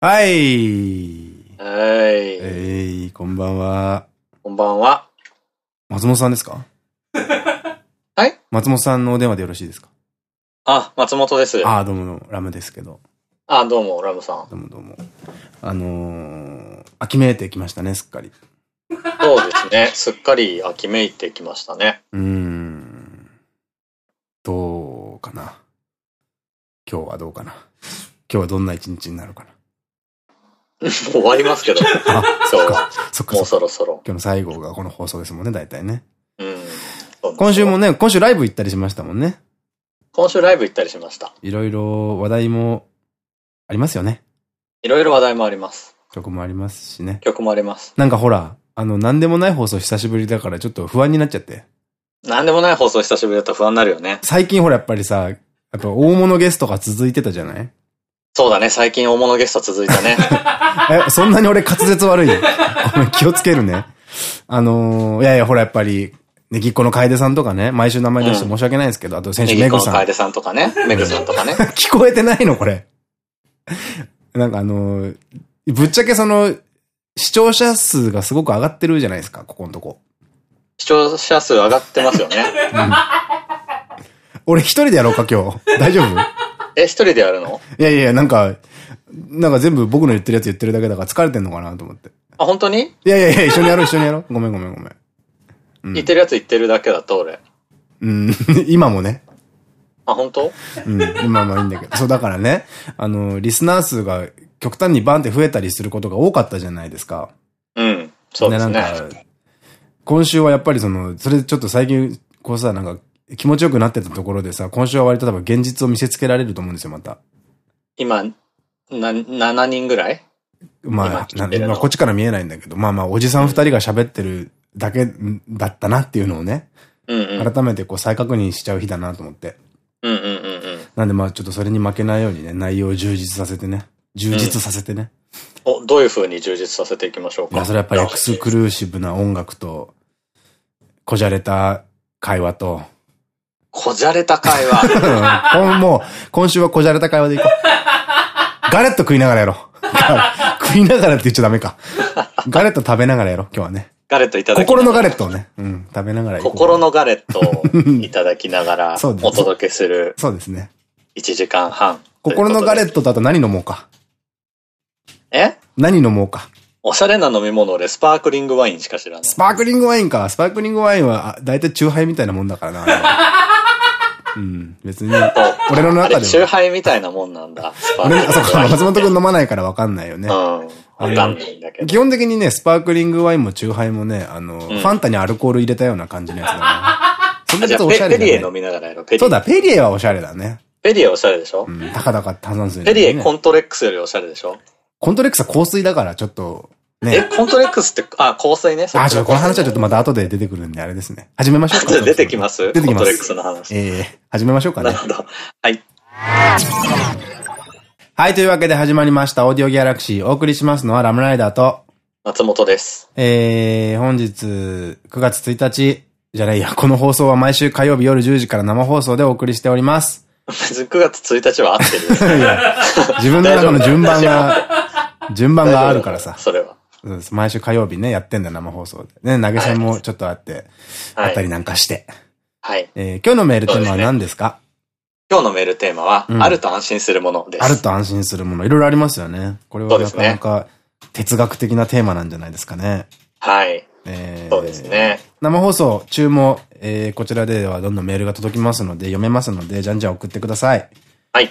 はい。はい。えい、こんばんは。こんばんは。松本さんですか？はい？松本さんのお電話でよろしいですか？あ、松本です。あああ、どうもどうも、ラムですけど。どうも、ラムさん。どうもどうも。あのー、秋めいてきましたね、すっかり。そうですね。すっかり秋めいてきましたね。うーん。どうかな。今日はどうかな。今日はどんな一日になるかな。も う終わりますけど。あ、今日は。もうそっかそっか。そろそろ。今日の最後がこの放送ですもんね、大体ね。うん。そう今週もね、今週ライブ行ったりしましたもんね。今週ライブ行ったりしました。いろいろ話題もありますよね。いろいろ話題もあります。曲もありますしね。曲もあります。なんかほら、あの、なんでもない放送久しぶりだからちょっと不安になっちゃって。なんでもない放送久しぶりだと不安になるよね。最近ほらやっぱりさ、やっぱ大物ゲストが続いてたじゃない？そうだね。最近大物ゲスト続いたね。え、そんなに俺滑舌悪いよ。気をつけるね。あのー、いやいや、ほらやっぱり、ねぎっこの楓さんとかね、毎週名前出して申し訳ないですけど、あと先週ネギメグさん。コの楓さんとかね。メグさんとかね。聞こえてないのこれ。なんかあのー、ぶっちゃけその、視聴者数がすごく上がってるじゃないですか、ここのとこ。視聴者数上がってますよね。俺一人でやろうか、今日。大丈夫？え、一人でやるの？いやいや、なんか、なんか全部僕の言ってるやつ言ってるだけだから疲れてんのかなと思って。あ、本当に？いやいやいや、一緒にやろう、一緒にやろう。ごめんごめんごめん。うん言ってるやつ言ってるだけだと俺。うん、今もね。あ、本当？うん、今もいいんだけど。そう、だからね、あの、リスナー数が極端にバンって増えたりすることが多かったじゃないですか。うん。そうですね。なんか、今週はやっぱりその、それでちょっと最近、こうさ、なんか、気持ちよくなってたところでさ、今週は割と多分現実を見せつけられると思うんですよ、また。今、な、7人ぐらい？まあ、まあこっちから見えないんだけど、まあまあ、おじさん二人が喋ってるだけだったなっていうのをね、うんうん。改めてこう再確認しちゃう日だなと思って。うんうんうんうん。なんでまあちょっとそれに負けないようにね、内容を充実させてね。充実させてね。お、どういう風に充実させていきましょうか？いや、それはやっぱりエクスクルーシブな音楽と、こじゃれた会話と、こじゃれた会話。もう、今週はこじゃれた会話でいこう。ガレット食いながらやろう。食いながらって言っちゃダメか。ガレット食べながらやろう、今日はね。ガレットいただき心のガレットをね、うん、食べながら心のガレットをいただきながら お届けするそうですね。1時間半。心のガレット。トと何飲もうか。え？何飲もうか。おしゃれな飲み物俺スパークリングワインしか知らないス。パークリングワインか。スパークリングワインは、あ大体チューハイみたいなもんだからな。うん、別に、俺の中でチューは。ハイみたいなもんなんだ。スパークリ俺あ、そうか。松本くん飲まないからわかんないよね。うん。わかんないんだけど。基本的にね、スパークリングワインもチューハイもね、あの、ファンタにアルコール入れたような感じのやつだね。そんなあじゃあことおしゃれだねペペリエ飲。みながらやろう。ペリエ。そうだ、ペリエはおしゃれだね。ペリエおしゃれでしょ？うん、たかだか炭酸水、ペリエコントレックスよりおしゃれでしょ？コントレックスは硬水だから、ちょっと、え、ね。コントレックスって、あ、硬水ね。あ、ちょっとこの話はちょっとまた後で出てくるんで、あれですね。始めましょうか。出てきます？出てきまコントレックす。スの話。ええ始めましょうかねなる。ほど。はい。はい、というわけで始まりました、オーディオギャラクシー。お送りしますのはラムライダーと、松本です。えー、本日、9月1日、じゃないや、この放送は毎週火曜日夜10時から生放送でお送りしております。別に9月1日は合ってる。自分の中の順番が、順番があるからさ。それは。そうです毎週火曜日ね、やってんだ、生放送で。ね、投げ銭もちょっとあって、はいあったりなんかして。はい。えー今日のメールテーマは何ですか？今日のメールテーマは、うんあると安心するものです。あると安心するもの。いろいろありますよね。これはなかなか哲学的なテーマなんじゃないですかね。はい。えーそうですね。生放送中も、えーこちらではどんどんメールが届きますので、読めますので、じゃんじゃん送ってください。はい。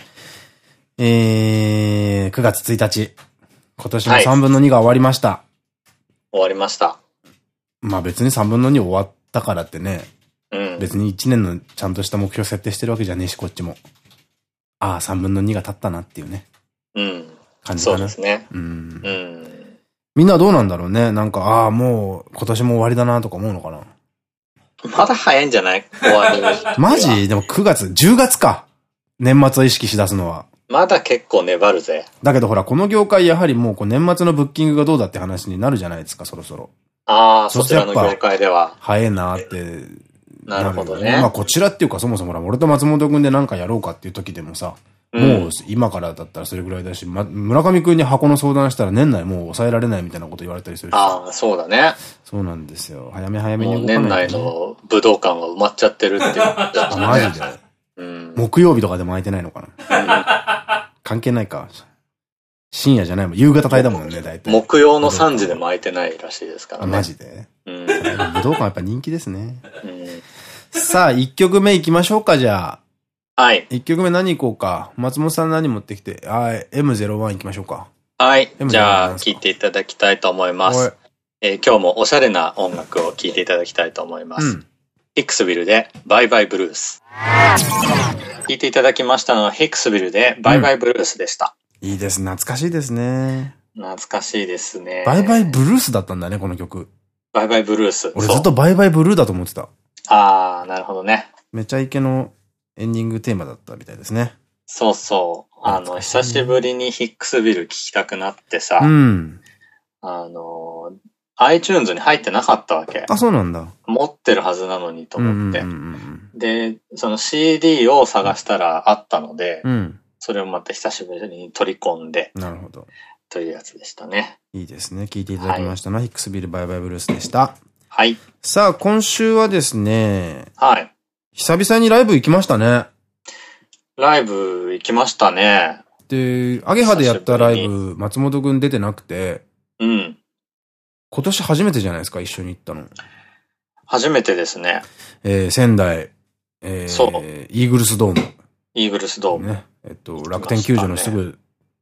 えー、9月1日。今年のはい3分の2が終わりました。終わりました。まあ別に3分の2終わったからってね、うん。別に1年のちゃんとした目標設定してるわけじゃねえし、こっちも。ああ、3分の2が経ったなっていうね、うん。感じかな。そうですね。うんう。ん。みんなはどうなんだろうね？なんか、ああ、もう今年も終わりだなとか思うのかな？まだ早いんじゃない？終わり。マジ？でも9月、10月か。年末を意識しだすのは。まだ結構粘るぜ。だけどほら、この業界やはりもうこう年末のブッキングがどうだって話になるじゃないですか、そろそろ。ああ、そちらの業界では。早えなってなるほどよね。まあこちらっていうかそもそも俺と松本くんでなんかやろうかっていう時でもさ、もう今からだったらそれぐらいだし、ま、村上くんに箱の相談したら年内もう抑えられないみたいなこと言われたりするし。ああ、そうだね。そうなんですよ。早め早めに動かないと、ね、年内の武道館が埋まっちゃってるっていう、ね。マジで。うん、木曜日とかでも空いてないのかな。関係ないか。深夜じゃないもん。夕方帯だもんね、大体。木曜の3時でも空いてないらしいですからね。マジで？うん。武道館やっぱ人気ですね。うん、さあ、1曲目行きましょうか、じゃあ。はい。1曲目何行こうか。松本さん何持ってきて？はい。M01 行きましょうか。はい。じゃあ、聴いていただきたいと思います。えー、今日もおしゃれな音楽を聴いていただきたいと思います。うん、クスビルでバイバイブルース。聴いていただきましたのはヒックスビルでバイバイブルースでした。うん、いいです。懐かしいですね。懐かしいですね。バイバイブルースだったんだね、この曲。バイバイブルース。俺ずっとバイバイブルーだと思ってた。あー、なるほどね。めちゃイケのエンディングテーマだったみたいですね。そうそう。あの、久しぶりにヒックスビル聴きたくなってさ。うん。あの、iTunes に入ってなかったわけ。あ、そうなんだ。持ってるはずなのにと思って。で、その CD を探したらあったので、うん、それをまた久しぶりに取り込んで。なるほど。というやつでしたね。いいですね。聞いていただきましたのは、はい、ヒックスビルバイバイブルースでした。はい。さあ、今週はですね。はい。久々にライブ行きましたね。ライブ行きましたね。で、アゲハでやったライブ、松本くん出てなくて。うん。今年初めてじゃないですか、一緒に行ったの。初めてですね。えー、仙台、えー、そう。イーグルスドーム。イーグルスドーム。ね。えっと、楽天球場のすぐ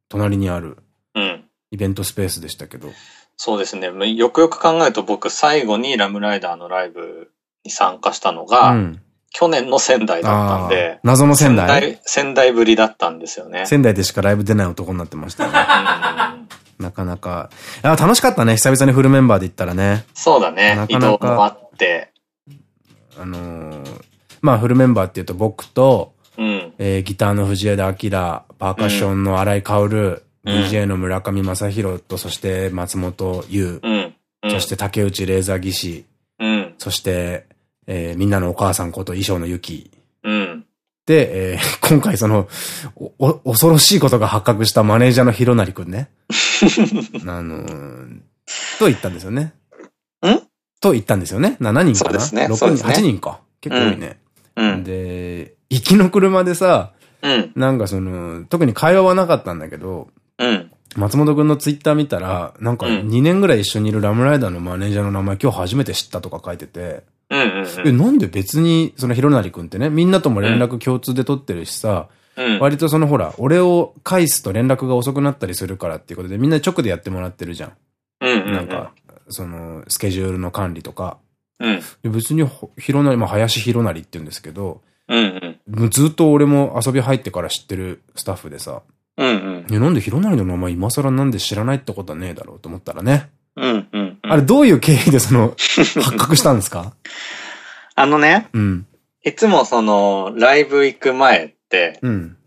隣にある、うん。イベントスペースでしたけど。そうですね。よくよく考えると僕最後にラムライダーのライブに参加したのが、うん、去年の仙台だったんで、謎の仙台？仙台仙台ぶりだったんですよね。仙台でしかライブ出ない男になってましたね。なかなか。あ、楽しかったね。久々にフルメンバーで行ったらね。そうだね。なかなか。あって。あのー、まあフルメンバーっていうと僕と、うん、えー、ギターの藤枝明、パーカッションの荒井薫、うん、DJ の村上正宏と、そして松本優、うん、そして竹内レーザー技師、うん、そして、えー、みんなのお母さんこと衣装のゆき、うん、で、えー、今回その、お、恐ろしいことが発覚したマネージャーの広成くんね。あのー、と言ったんですよね。ん？と言ったんですよね。7人かな？そうですね。6人、8人か。結構多いね。うん。で、行きの車でさ、うん。なんかその、特に会話はなかったんだけど、うん。松本くんのツイッター見たら、なんか2年ぐらい一緒にいるラムライダーのマネージャーの名前今日初めて知ったとか書いてて、え、なんで別に、そのひろなりくんってね、みんなとも連絡共通で取ってるしさ、うん、割とそのほら、俺を返すと連絡が遅くなったりするからっていうことで、みんな直でやってもらってるじゃん。なんか、その、スケジュールの管理とか。うん、別に、ひろなり、まあ、林ひろなりって言うんですけど、うんうん、ずっと俺も遊び入ってから知ってるスタッフでさ、うんうん、なんでひろなりの名前今更なんで知らないってことはねえだろうと思ったらね。うんうん、あれどういう経緯でその、発覚したんですか？あのね、うん、いつもその、ライブ行く前って、うん、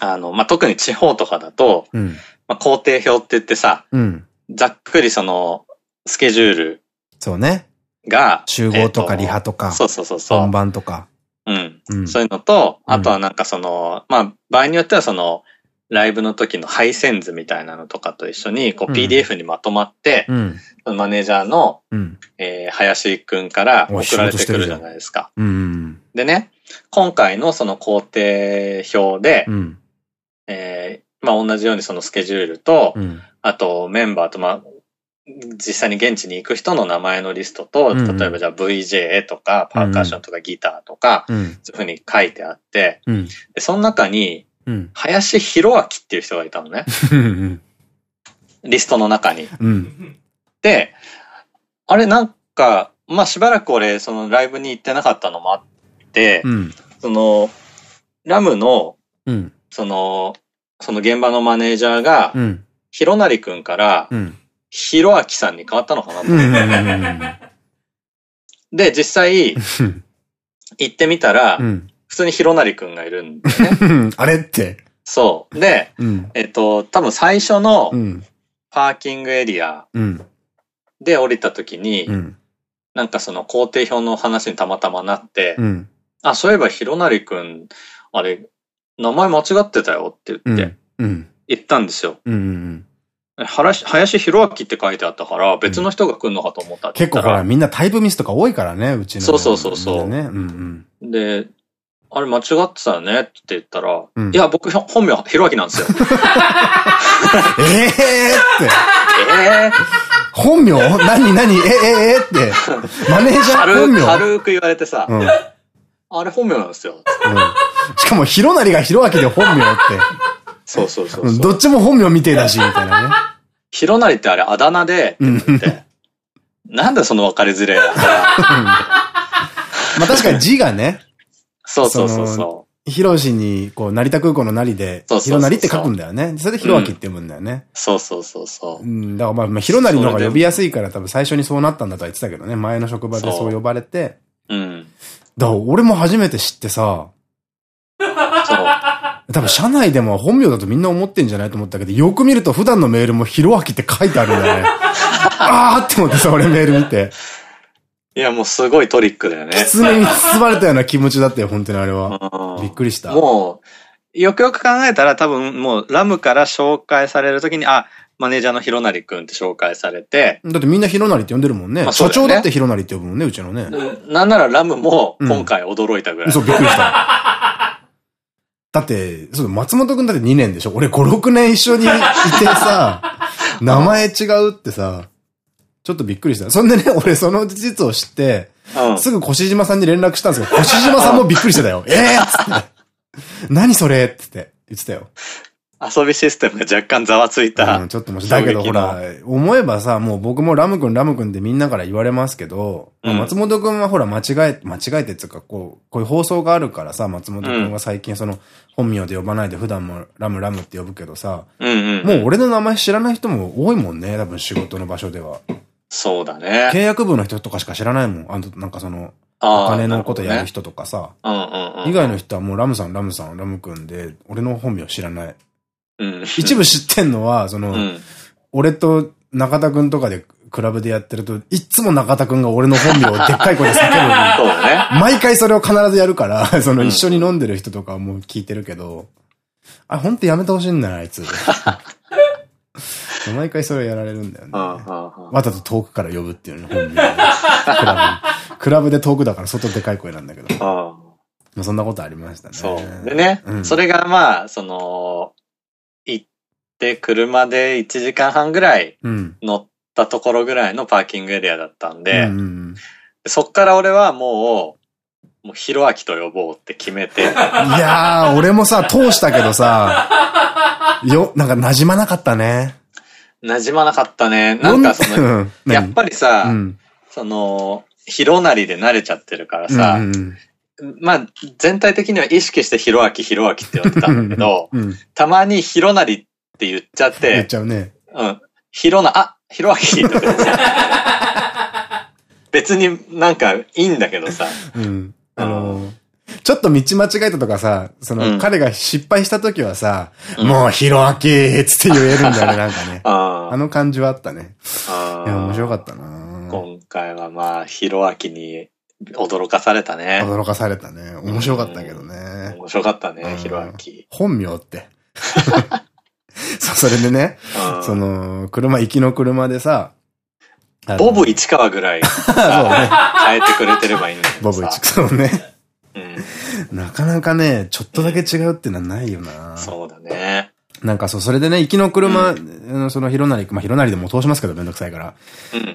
あの、まあ、特に地方とかだと、うん、まあ、工程表って言ってさ、うん、ざっくりその、スケジュール。そうね。が、集合とかリハとか、そうそうそうそう。本番とか。うん。うん、そういうのと、あとはなんかその、まあ、場合によってはその、ライブの時の配線図みたいなのとかと一緒に、こう PDF にまとまって、うん、マネージャーの、うん、えー、林くんから送られてくるじゃないですか。うん、でね、今回のその工程表で、うん、えー、まあ同じようにそのスケジュールと、うん、あとメンバーと、まあ、実際に現地に行く人の名前のリストと、例えばじゃあ VJ とか、パーカッションとかギターとか、そういうふうに書いてあって、でその中に、うん、林博明っていう人がいたのね。リストの中に。うん、で、あれなんか、まあしばらく俺、そのライブに行ってなかったのもあって、うん、その、ラムの、うん、その、その現場のマネージャーが、うん、ひろなりくんから、ひろあきさんに変わったのかなって。で、実際、行ってみたら、うん普通にひろなりくんがいるんだよね。あれって。そう。で、うん、えっと、多分最初のパーキングエリアで降りた時に、うん、なんかその工程表の話にたまたまなって、うん、あ、そういえばひろなりくん、あれ、名前間違ってたよって言って、うん。言ったんですよ。林弘明って書いてあったから、別の人が来るのかと思ったっ結構ほら、みんなタイプミスとか多いからね、うちの。そうそうそうそう。ね。うんうん。で、あれ間違ってたよね？って言ったら、うん、いや、僕本名、ひろあきなんですよ。ええって。ええ本名？何何？えええって。マネージャー？本名？軽く言われてさ、うん、あれ本名なんですよ。うん、しかも、ひろなりがひろあきで本名って。そうそうそうどっちも本名みてえだし、みたいなね。ひろなりってあれあだ名で、なんでその分かりづれや。まあ確かに字がね、そうそうそうそう。ヒロシに、こう、成田空港の成で、ヒロナリって書くんだよね。それでヒロアキって読むんだよね。そうそうそうそう。うん、だからまあ、まあ、ヒロナリの方が呼びやすいから多分最初にそうなったんだとは言ってたけどね。前の職場でそう呼ばれて。うん。だから俺も初めて知ってさ、そう。多分社内でも本名だとみんな思ってんじゃないと思ったけど、よく見ると普段のメールもヒロアキって書いてあるんだよね。あーって思ってさ、俺メール見て。いや、もうすごいトリックだよね。狐に包まれたような気持ちだったよ、本当にあれは。びっくりした。もう、よくよく考えたら多分もうラムから紹介されるときに、あ、マネージャーのヒロナリ君って紹介されて。だってみんなヒロナリって呼んでるもんね。ね社長だってヒロナリって呼ぶもんね、うちのね。なんならラムも今回驚いたぐらい。うん、そう、びっくりした。だって、そう、松本くんだって2年でしょ俺5、6年一緒にいてさ、名前違うってさ、ちょっとびっくりした。そんでね、俺その事実を知って、うん、すぐ越島さんに連絡したんですけど、越島さんもびっくりしてたよ。ええっつって。何それって言ってたよ。遊びシステムが若干ざわついた。うん、ちょっともだけどほら、思えばさ、もう僕もラム君ラム君ってみんなから言われますけど、うん、松本君はほら間違え、間違えてっていうか、こう、こういう放送があるからさ、松本君は最近その、本名で呼ばないで普段もラムラムって呼ぶけどさ、もう俺の名前知らない人も多いもんね、多分仕事の場所では。そうだね。契約部の人とかしか知らないもん。あの、なんかその、お金のことやる人とかさ。以外の人はもうラムさん、ラムさん、ラム君で、俺の本名知らない。うん、一部知ってんのは、その、うん、俺と中田くんとかでクラブでやってると、いつも中田くんが俺の本名をでっかい声で叫ぶ そうだね。毎回それを必ずやるから、その一緒に飲んでる人とかも聞いてるけど、あ、ほんとやめてほしいんだな、あいつ。毎回それをやられるんだよね。わざと遠くから呼ぶっていうの本名 クラブ。クラブで遠くだから外でかい声なんだけど。そんなことありましたね。そう。でね、うん、それがまあ、その、行って車で1時間半ぐらい乗ったところぐらいのパーキングエリアだったんで、そっから俺はもう、もう、ひろあきと呼ぼうって決めて。いやー、俺もさ、通したけどさ、よ、なんか馴染まなかったね。馴染まなかったね。なんかその、やっぱりさ、うん、その、ひろなりで慣れちゃってるからさ、うんまあ、全体的には意識してひろあきひろあきって呼んでたんだけど、うん、たまにひろなりって言っちゃって、言っちゃうね。うん。ひろな、あ、ひろあきって別になんかいいんだけどさ。うん。あのーちょっと道間違えたとかさ、その、うん、彼が失敗した時はさ、うん、もう、ひろあきーつって言えるんだよね、なんかね。あの感じはあったね。いや、面白かったな今回はまあ、ひろあきに驚かされたね。驚かされたね。面白かったけどね。面白かったね、ひろあき。本名って。そう、それでね、その、車、行きの車でさ、ボブ市川ぐらい、そうね。変えてくれてればいいんだけどボブ市川ね。なかなかね、ちょっとだけ違うっていうのはないよな。そうだね。なんかそう、それでね、行きの車、うん、そのひろなり、まあひろなりでも通しますけどめんどくさいから。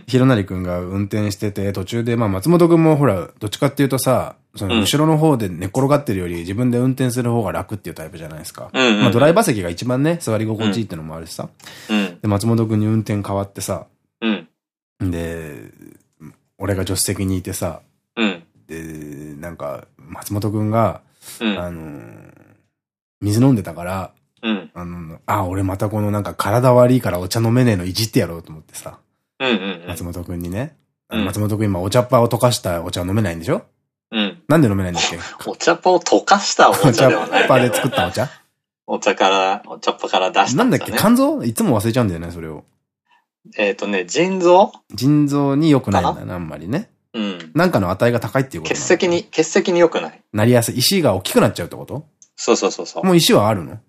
ひろなりくんが運転してて、途中で、まあ松本くんもほら、どっちかっていうとさ、その後ろの方で寝転がってるより自分で運転する方が楽っていうタイプじゃないですか。まあドライバー席が一番ね、座り心地いいってのもあるしさ。うん、で、松本くんに運転変わってさ。うん、で、俺が助手席にいてさ。うん、で、なんか、松本くんが、うん、あの、水飲んでたから、うん、あの、あ、俺またこのなんか体悪いからお茶飲めねえのいじってやろうと思ってさ。松本くんにね。うん、松本くん今お茶っ葉を溶かしたお茶飲めないんでしょ？うん。なんで飲めないんだっけ？お茶っ葉を溶かしたお茶ではない。お茶っ葉で作ったお茶？お茶から、お茶っ葉から出した、ね、なんだっけ？肝臓？いつも忘れちゃうんだよね、それを。えっとね、腎臓？腎臓に良くないんだな、あんまりね。うん。なんかの値が高いっていうこと血石に、血石に良くない。なりやすい。石が大きくなっちゃうってこと？そうそうそうそう。もう石はあるの？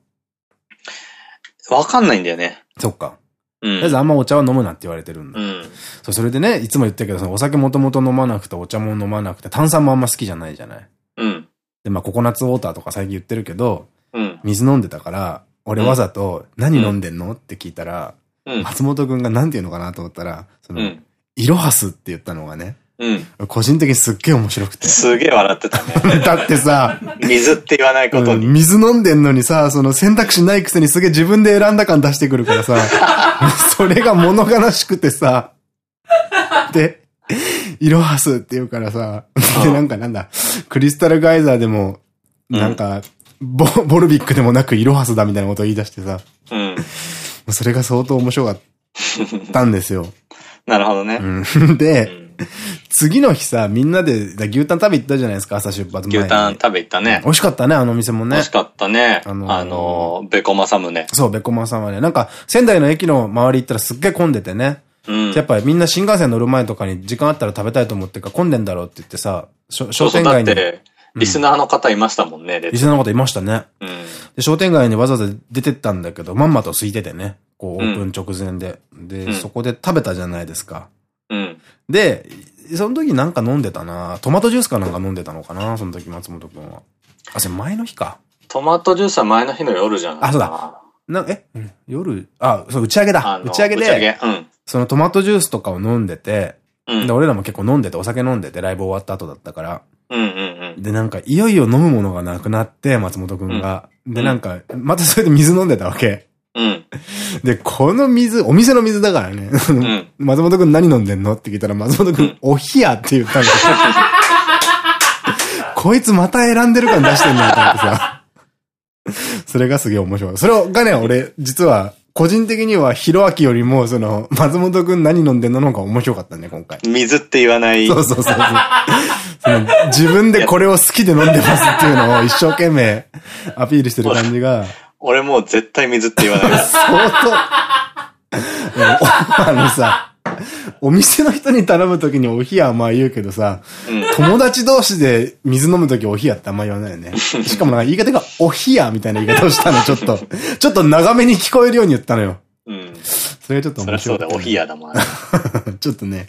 わかんないんだよね。そっか。とりあえずあんまお茶は飲むなって言われてるんだ。うん、そう、それでね、いつも言ってるけど、そのお酒もともと飲まなくて、お茶も飲まなくて、炭酸もあんま好きじゃないじゃない？うん。で、まあココナッツウォーターとか最近言ってるけど、うん、水飲んでたから、俺わざと、何飲んでんの？って聞いたら、うん、松本くんが何て言うのかなと思ったら、その、イロハスって言ったのがね、うん。個人的にすっげえ面白くて。すげえ笑ってたね。だってさ、水って言わないことに、うん、水飲んでんのにさ、その選択肢ないくせにすげえ自分で選んだ感出してくるからさ、それが物悲しくてさ、で、イロハスって言うからさ、で、なんかなんだ、クリスタルガイザーでも、なんか、ボ、ボルビックでもなくイロハスだみたいなことを言い出してさ、うん。それが相当面白かったんですよ。なるほどね。うん、で、うん次の日さ、みんなで牛タン食べ行ったじゃないですか、朝出発前牛タン食べ行ったね。美味しかったね、あの店もね。美味しかったね。あのー、あのー、ベコマサムネ。そう、ベコマサムネ。なんか、仙台の駅の周り行ったらすっげえ混んでてね。うん、やっぱりみんな新幹線乗る前とかに時間あったら食べたいと思ってか混んでんだろうって言ってさ、商店街に。リスナーの方いましたもんね、リスナーの方いましたね。うん、で商店街にわざわざ出てったんだけど、まんまと空いててね。こう、オープン直前で。で、そこで食べたじゃないですか。うん、で、その時なんか飲んでたなトマトジュースかなんか飲んでたのかなその時松本くんは。あ、それ前の日か。トマトジュースは前の日の夜じゃん。あ、そうだ。な、え、うん、夜、あ、そう、打ち上げだ。打ち上げで、打ち上げ、うん、そのトマトジュースとかを飲んでて、うん、で、俺らも結構飲んでて、お酒飲んでて、ライブ終わった後だったから。で、なんか、いよいよ飲むものがなくなって、松本くんが。うん、で、なんか、またそれで水飲んでたわけ。うん。で、この水、お店の水だからね。うん、松本くん何飲んでんの？って聞いたら、松本くん、お冷やって言ったんだよ。こいつまた選んでる感出してんなと思ってさ。それがすげえ面白い。それがね、俺、実は、個人的には、ひろあきよりも、その、松本くん何飲んでんのの方が面白かったね、今回。水って言わない。そうそうそうその自分でこれを好きで飲んでますっていうのを一生懸命アピールしてる感じが。俺もう絶対水って言わない。相当。あのさ、お店の人に頼むときにお冷やはまあ言うけどさ、うん、友達同士で水飲むときお冷やってあんま言わないよね。しかもなんか言い方がお冷やみたいな言い方をしたの、ちょっと。ちょっと長めに聞こえるように言ったのよ。うん。それがちょっと面白い、ね。そうだ、お冷やだもん。ちょっとね、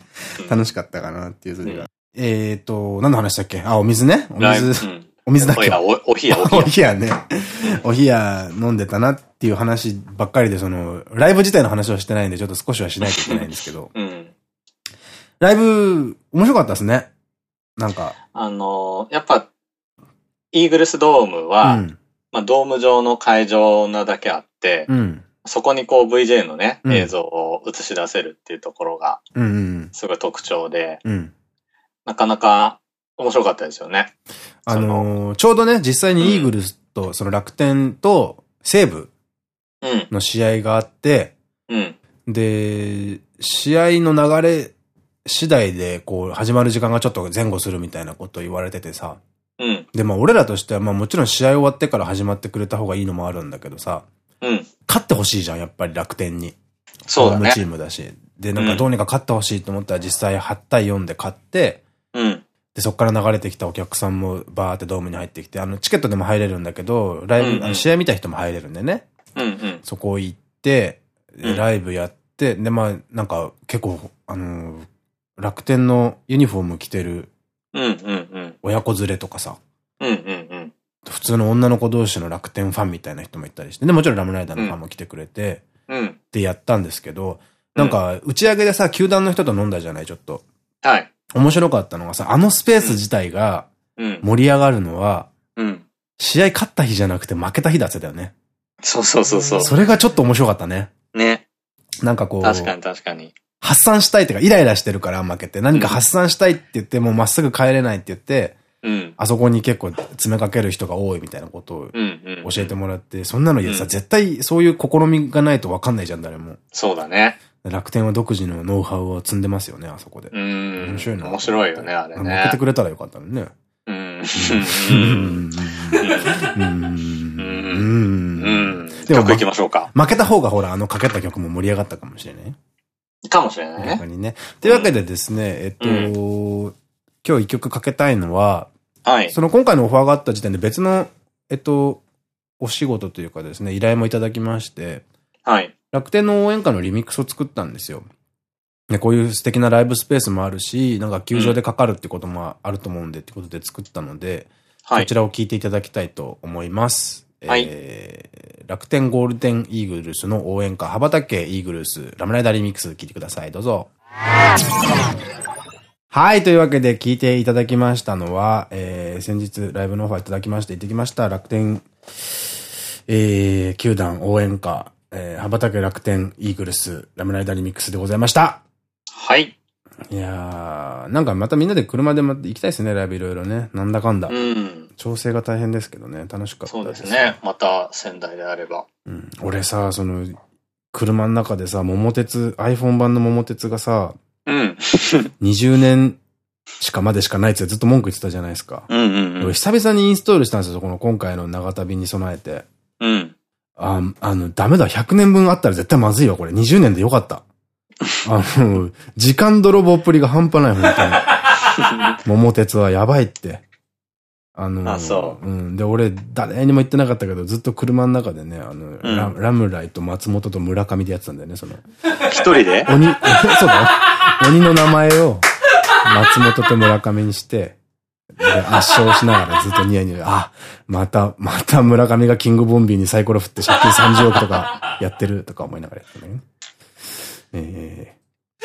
楽しかったかなっていう、それが。うん、えっと、何の話だっけ？あ、お水ね。お水。うんお水だっけお、お冷や、お冷や。ね。お冷や飲んでたなっていう話ばっかりで、その、ライブ自体の話はしてないんで、ちょっと少しはしないといけないんですけど。うん。ライブ、面白かったですね。なんか。あのー、やっぱ、イーグルスドームは、うん、まあ、ドーム上の会場なだけあって、うん、そこにこう VJ のね、うん、映像を映し出せるっていうところが、すごい特徴で、なかなか面白かったですよね。あのー、ちょうどね、実際にイーグルスと、その楽天と西武の試合があって、うん、で、試合の流れ次第で、こう、始まる時間がちょっと前後するみたいなことを言われててさ。うん。で、まあ、俺らとしては、まあ、もちろん試合終わってから始まってくれた方がいいのもあるんだけどさ。うん。勝ってほしいじゃん、やっぱり楽天に。そうだね。ホームチームだし。で、なんかどうにか勝ってほしいと思ったら実際8対4で勝って、うん。で、そこから流れてきたお客さんもバーってドームに入ってきて、あの、チケットでも入れるんだけど、ライブ、うんうん、あの試合見た人も入れるんでね。うんうん。そこ行って、ライブやって、で、まあ、なんか、結構、あのー、楽天のユニフォーム着てる、親子連れとかさ、普通の女の子同士の楽天ファンみたいな人もいたりして、で、もちろんラムライダーのファンも来てくれて、うん、でやったんですけど、なんか、打ち上げでさ、球団の人と飲んだじゃない、ちょっと。はい。面白かったのがさ、あのスペース自体が、盛り上がるのは、うん、試合勝った日じゃなくて負けた日だってたよね。そうそうそうそう。それがちょっと面白かったね。ね。なんかこう。確かに確かに。発散したいっていうか、イライラしてるから負けて、何か発散したいって言って、もうまっすぐ帰れないって言って、うん、あそこに結構詰めかける人が多いみたいなことを教えてもらって、そんなの言さ、うん、絶対そういう試みがないと分かんないじゃん、誰も。そうだね。楽天は独自のノウハウを積んでますよね、あそこで。うん。面白いな。面白いよね、あれね。負けてくれたらよかったのね。うん。うん。うん。でも、行きましょうか。負けた方がほら、あのかけた曲も盛り上がったかもしれない。かもしれないね。逆にね。というわけでですね、えっと、今日一曲かけたいのは、はい。その今回のオファーがあった時点で別の、えっと、お仕事というかですね、依頼もいただきまして、はい。楽天の応援歌のリミックスを作ったんですよ。で、こういう素敵なライブスペースもあるし、なんか球場でかかるってこともあると思うんで、ってことで作ったので、はい、こちらを聞いていただきたいと思います。はい、えー、楽天ゴールデンイーグルスの応援歌、羽ばたけイーグルス、ラムライダーリミックス聞いてください。どうぞ。はい。というわけで聞いていただきましたのは、えー、先日ライブのオファーいただきまして行ってきました。楽天、えー、球団応援歌、えー、羽ばたけ楽天イーグルス、ラムライダーリミックスでございました。はい。いやー、なんかまたみんなで車で行きたいですね、ライブいろいろね。なんだかんだ。うん。調整が大変ですけどね、楽しかったです。そうですね。また仙台であれば。うん。俺さ、その、車の中でさ、桃鉄、iPhone 版の桃鉄がさ、うん。20年しかまでしかないってずっと文句言ってたじゃないですか。うんうんうん。久々にインストールしたんですよ、この今回の長旅に備えて。うん。あ、あの、ダメだ、100年分あったら絶対まずいよ、これ。20年でよかった。あの、時間泥棒っぷりが半端ない、本当に。桃鉄はやばいって。あの、あ、そう。うん。で、俺、誰にも言ってなかったけど、ずっと車の中でね、あの、うん、ララムライと松本と村上でやってたんだよね、その。一人で？鬼、そうだよ。鬼の名前を、松本と村上にして、で、圧勝しながらずっとニヤニヤ、あ、また、また村上がキングボンビーにサイコロ振って借金30億とかやってるとか思いながらやってたね。え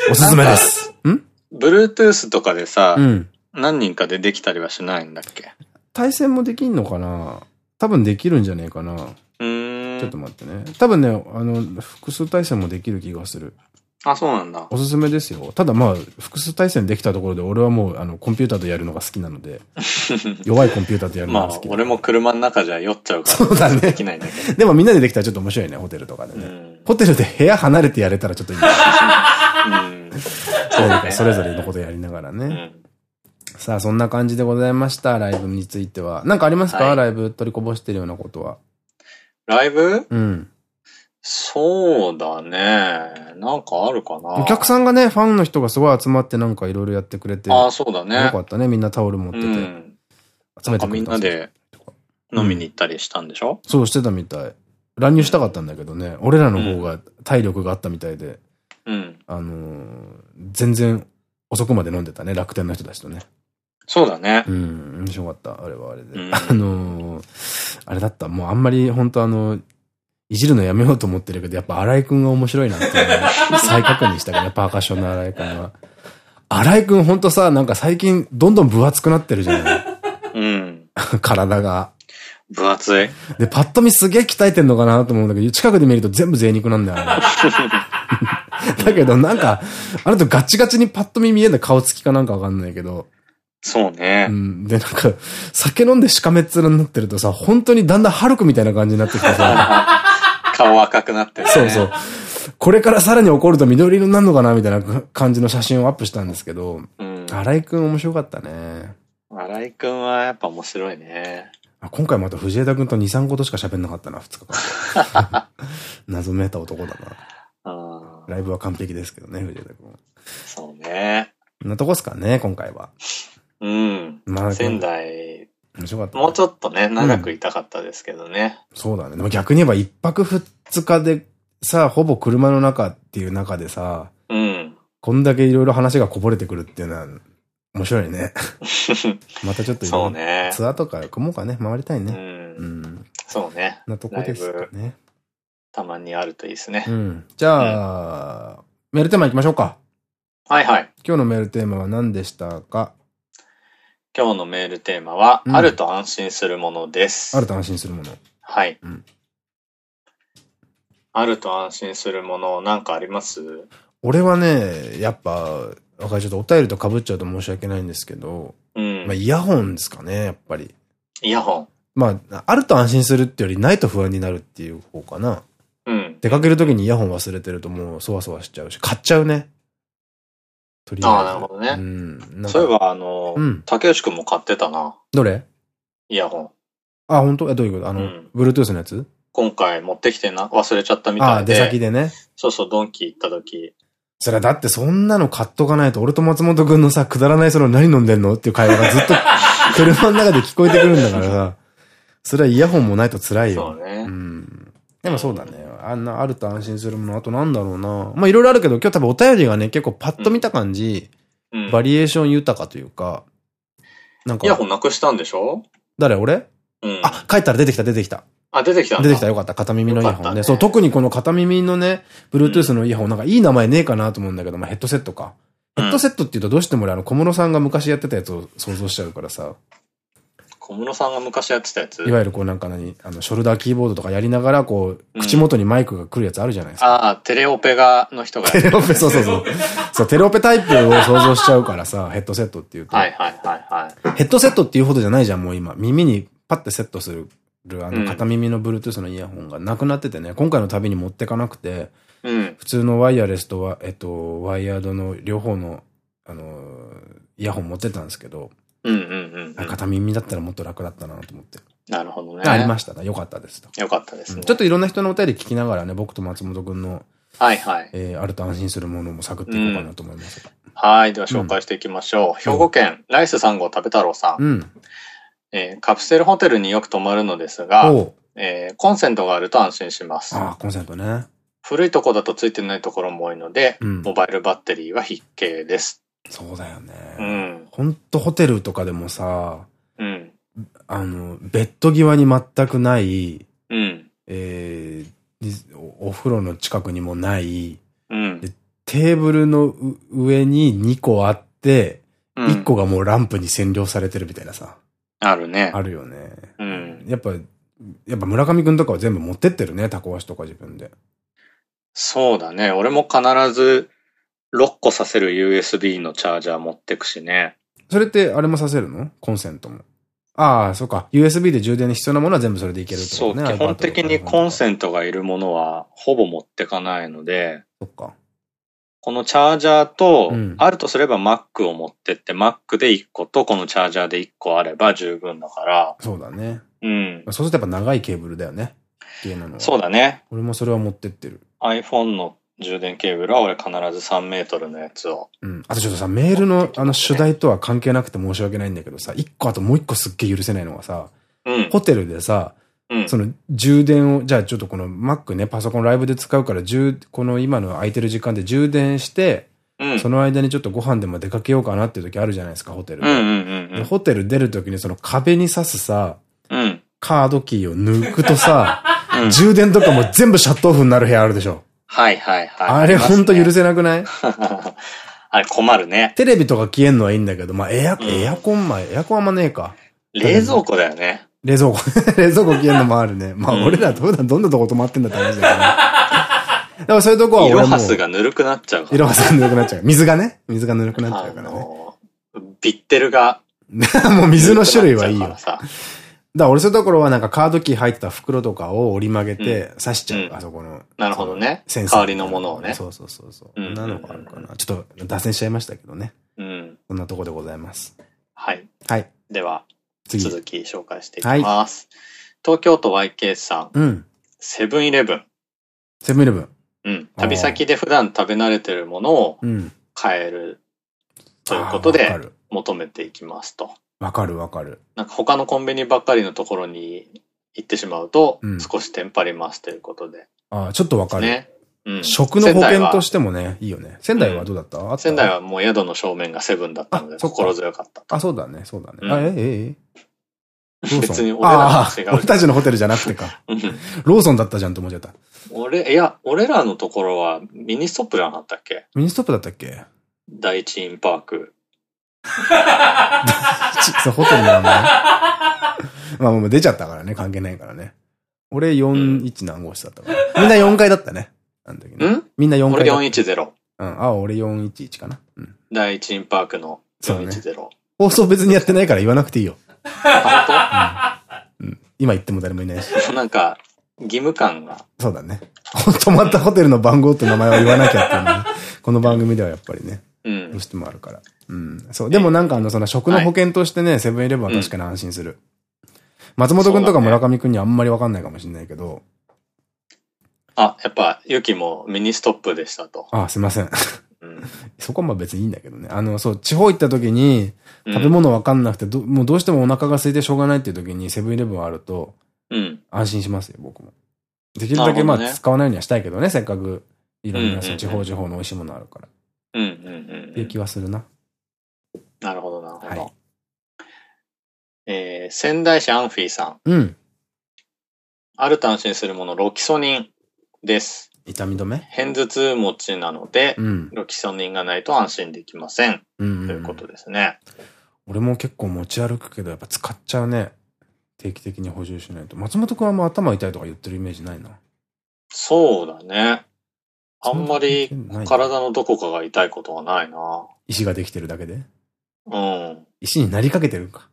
ー、おすすめです。ん ?Bluetooth とかでさ、うん、何人かでできたりはしないんだっけ？対戦もできんのかな？多分できるんじゃねえかな。うん。ちょっと待ってね。多分ね、あの、複数対戦もできる気がする。あ、そうなんだ。おすすめですよ。ただまあ、複数対戦できたところで、俺はもう、あの、コンピューターとやるのが好きなので、弱いコンピューターとやるのが好き。まあ、俺も車の中じゃ酔っちゃうから。そうだね。できないんだけど。でもみんなでできたらちょっと面白いね、ホテルとかでね。ホテルで部屋離れてやれたらちょっといい。うん。そうか、それぞれのことやりながらね。さあ、そんな感じでございました、ライブについては。なんかありますか、はい、ライブ取りこぼしてるようなことは。ライブ？うん。そうだね。なんかあるかな。お客さんがね、ファンの人がすごい集まってなんかいろいろやってくれて。ああ、そうだね。よかったね。みんなタオル持ってて。うん、集めてくれた。みんなで飲みに行ったりしたんでしょ、うん、そうしてたみたい。乱入したかったんだけどね。俺らの方が体力があったみたいで。うん。あのー、全然遅くまで飲んでたね。楽天の人たちとね。そうだね。うん、面白かった。あれはあれで。うん、あのー、あれだった。もうあんまり本当あの、いじるのやめようと思ってるけど、やっぱ荒井くんが面白いなっていうの 再確認したからね、パーカッションの荒井くんは。荒井くんほんとさ、なんか最近どんどん分厚くなってるじゃないうん。体が。分厚い？で、パッと見すげえ鍛えてんのかなと思うんだけど、近くで見ると全部贅肉なんだよ、ね。だけどなんか、あの人ガチガチにパッと見見えんだ顔つきかなんかわかんないけど。そうね。うん。で、なんか、酒飲んでしかめっ面になってるとさ、本当にだんだんハルクみたいな感じになってきてさ。顔赤くなってる、ね。そうそう。これからさらに怒ると緑色になるのかなみたいな感じの写真をアップしたんですけど、うん、新井くん面白かったね。新井くんはやっぱ面白いね。今回また藤枝くんと2、3個としか喋んなかったな、2日間。謎めいた男だな。ライブは完璧ですけどね、藤枝くん。そうね。なとこっすかね、今回は。うん。まあ、仙台面白かった、もうちょっとね、長くいたかったですけどね。うん、そうだね。でも逆に言えば一泊二日でさ、ほぼ車の中っていう中でさ、うん。こんだけいろいろ話がこぼれてくるっていうのは、面白いね。またちょっとそうね。ツアーとか組もうかね。回りたいね。うん。そうね。なとこですかね。たまにあるといいですね。うん。じゃあ、メールテーマ行きましょうか。はいはい。今日のメールテーマは何でしたか？今日のメールテーマは、うん、あると安心するものです。あると安心するもの。はい。うん、あると安心するもの、なんかあります？俺はね、やっぱ、わかる、ちょっとお便りと被っちゃうと申し訳ないんですけど、うん。まあ、イヤホンですかね、やっぱり。イヤホンまあ、あると安心するってよりないと不安になるっていう方かな。うん。出かけるときにイヤホン忘れてるともうそわそわしちゃうし、買っちゃうね。とりあえず。ああ、なるほどね。うん。そういえば、あの、うん、竹内くんも買ってたな。どれ？イヤホン。あ、本当？え、どういうこと？あの、うん、Bluetooth のやつ？今回持ってきてな、忘れちゃったみたいで。あ、出先でね。そうそう、ドンキ行った時。それだってそんなの買っとかないと、俺と松本くんのさ、くだらないその何飲んでんの？っていう会話がずっと 車の中で聞こえてくるんだからさ、それはイヤホンもないと辛いよ。そうね。でもそうだね。あんなあると安心するもの、あとなんだろうな。まあいろいろあるけど、今日多分お便りがね、結構パッと見た感じ、うん、バリエーション豊かというか、なんか。イヤホンなくしたんでしょ？誰？俺？うん。あ、帰ったら出てきた出てきた。あ、出てきた出てきたよかった。片耳のイヤホンね。ねそう、特にこの片耳のね、Bluetooth のイヤホン、なんかいい名前ねえかなと思うんだけど、まあヘッドセットか。ヘッドセットって言うとどうしても俺あの小室さんが昔やってたやつを想像しちゃうからさ。小室さんが昔やってたやついわゆるこうなんか何あの、ショルダーキーボードとかやりながら、こう、口元にマイクが来るやつあるじゃないですか。ああ、テレオペが、の人がテレオペ、そうそうそう。そう、テレオペタイプを想像しちゃうからさ、ヘッドセットっていうと。はいはいはいはい。ヘッドセットっていうほどじゃないじゃん、もう今。耳にパッてセットする、あの、片耳の Bluetooth のイヤホンがなくなっててね、今回の旅に持ってかなくて、うん、普通のワイヤレスとは、えっと、ワイヤードの両方の、あの、イヤホン持ってたんですけど、片耳だったらもっと楽だったなと思って。なるほどね。ありましたね。よかったですと。よかったです、ねちょっといろんな人のお便り聞きながらね、僕と松本くんの、はいはい。えー、あると安心するものも探っていこうかなと思います。うん、はい。では紹介していきましょう。うん、兵庫県、ライス3号食べ太郎さん。うん。えー、カプセルホテルによく泊まるのですが、えー、コンセントがあると安心します。ああ、コンセントね。古いとこだとついてないところも多いので、うん、モバイルバッテリーは必携です。そうだよね。うん。ほんとホテルとかでもさ、うん。あの、ベッド際に全くない、うん。えー、お風呂の近くにもない、うん。テーブルの上に2個あって、うん、1個がもうランプに占領されてるみたいなさ。あるね。あるよね。うん。やっぱ、やっぱ村上くんとかは全部持ってってるね、タコ足とか自分で。そうだね。俺も必ず6個させる USB のチャージャー持ってくしね。それってあれもさせるの？コンセントも。ああ、そうか。USB で充電に必要なものは全部それでいけるってことね。そう、基本的にコンセントがいるものはほぼ持ってかないので。そっか。このチャージャーと、うん、あるとすれば Mac を持ってって、Mac で1個とこのチャージャーで1個あれば十分だから。そうだね。うん。そうするとやっぱ長いケーブルだよね。そうだね。俺もそれは持ってってる。iPhone の充電ケーブルは俺必ず3メートルのやつを。うん。あとちょっとさ、メールのあの主題とは関係なくて申し訳ないんだけどさ、1個あともう1個すっげえ許せないのがさ、うん、ホテルでさ、うん、その充電を、じゃあちょっとこの Mac ね、パソコンライブで使うから、充、この今の空いてる時間で充電して、うん、その間にちょっとご飯でも出かけようかなっていう時あるじゃないですか、ホテルで。ホテル出る時にその壁に刺すさ、うん、カードキーを抜くとさ、充電とかも全部シャットオフになる部屋あるでしょ。はいはいはい。あれほんと許せなくない？あれ困るね。テレビとか消えんのはいいんだけど、まあエア、うん、エアコン前、エアコンあんまねえか。冷蔵庫だよね。冷蔵庫。冷蔵庫消えんのもあるね。まあ俺らどうだ、どんなとこ止まってんだって話だよね。だからそういうとこは俺も。色ハスがぬるくなっちゃう色ハスがぬるくなっちゃう。水がね。水がぬるくなっちゃうからね。ビッテルが。もう水の種類はいいよ。だから俺そういうところはなんかカードキー入ってた袋とかを折り曲げて刺しちゃう、うん、あそこの。なるほどね。センサー。代わりのものをね。そうそうそうそう。なのがあるかな。ちょっと脱線しちゃいましたけどね。うん。そんなとこでございます。はい。はい。では、続き紹介していきます。東京都 YK さん。うん。セブンイレブン。セブンイレブン。うん。旅先で普段食べ慣れてるものを買えるということで求めていきますと。わかるわかる。なんか他のコンビニばっかりのところに行ってしまうと、少しテンパりますということで。ああ、ちょっとわかる。ね。うん、食の保険としてもね、いいよね。仙台はどうだった、仙台はもう宿の正面がセブンだったので、心強かった。あ、そうだね、そうだね。あ、え、え、え別に俺ら違う。俺たちのホテルじゃなくてか。ローソンだったじゃんと思っちゃった。俺、いや、俺らのところはミニストップじゃなかったっけ？ミニストップだったっけ？第一インパーク。そう、ホテルの名前。まあもう出ちゃったからね、関係ないからね。俺41何号室だったから。みんな4階だったね。なんだけど、ね。みんな4階。俺410。うん。あ、俺411かな。うん。第一インパークの410。ね、放送別にやってないから言わなくていいよ。うん。今言っても誰もいないし。なんか、義務感が。そうだね。泊まったホテルの番号と名前は言わなきゃっていうね。この番組ではやっぱりね。うん。どうしてもあるから。うん。そう。でもなんかあの、その食の保険としてね、セブンイレブンは確かに安心する。松本くんとか村上くんにあんまりわかんないかもしれないけど。あ、やっぱ、ゆきもミニストップでしたと。あ、すいません。うん、そこはまあ別にいいんだけどね。あの、そう、地方行った時に、食べ物わかんなくて、ど、もうどうしてもお腹が空いてしょうがないっていう時に、セブンイレブンあると、うん。安心しますよ、僕も。できるだけまあ使わないようにはしたいけどね、せっかくいろんな地方地方の美味しいものあるから。うんうんうん。っていう気はするな。なるほど、なるほど。はい、えー、仙台市アンフィーさん。うん。あると安心するもの、ロキソニンです。痛み止め？偏頭痛持ちなので、うん、ロキソニンがないと安心できません。ということですね。俺も結構持ち歩くけど、やっぱ使っちゃうね。定期的に補充しないと。松本くんはもう頭痛いとか言ってるイメージないな。そうだね。あんまり体のどこかが痛いことはないな。石ができてるだけで？うん。石になりかけてるか？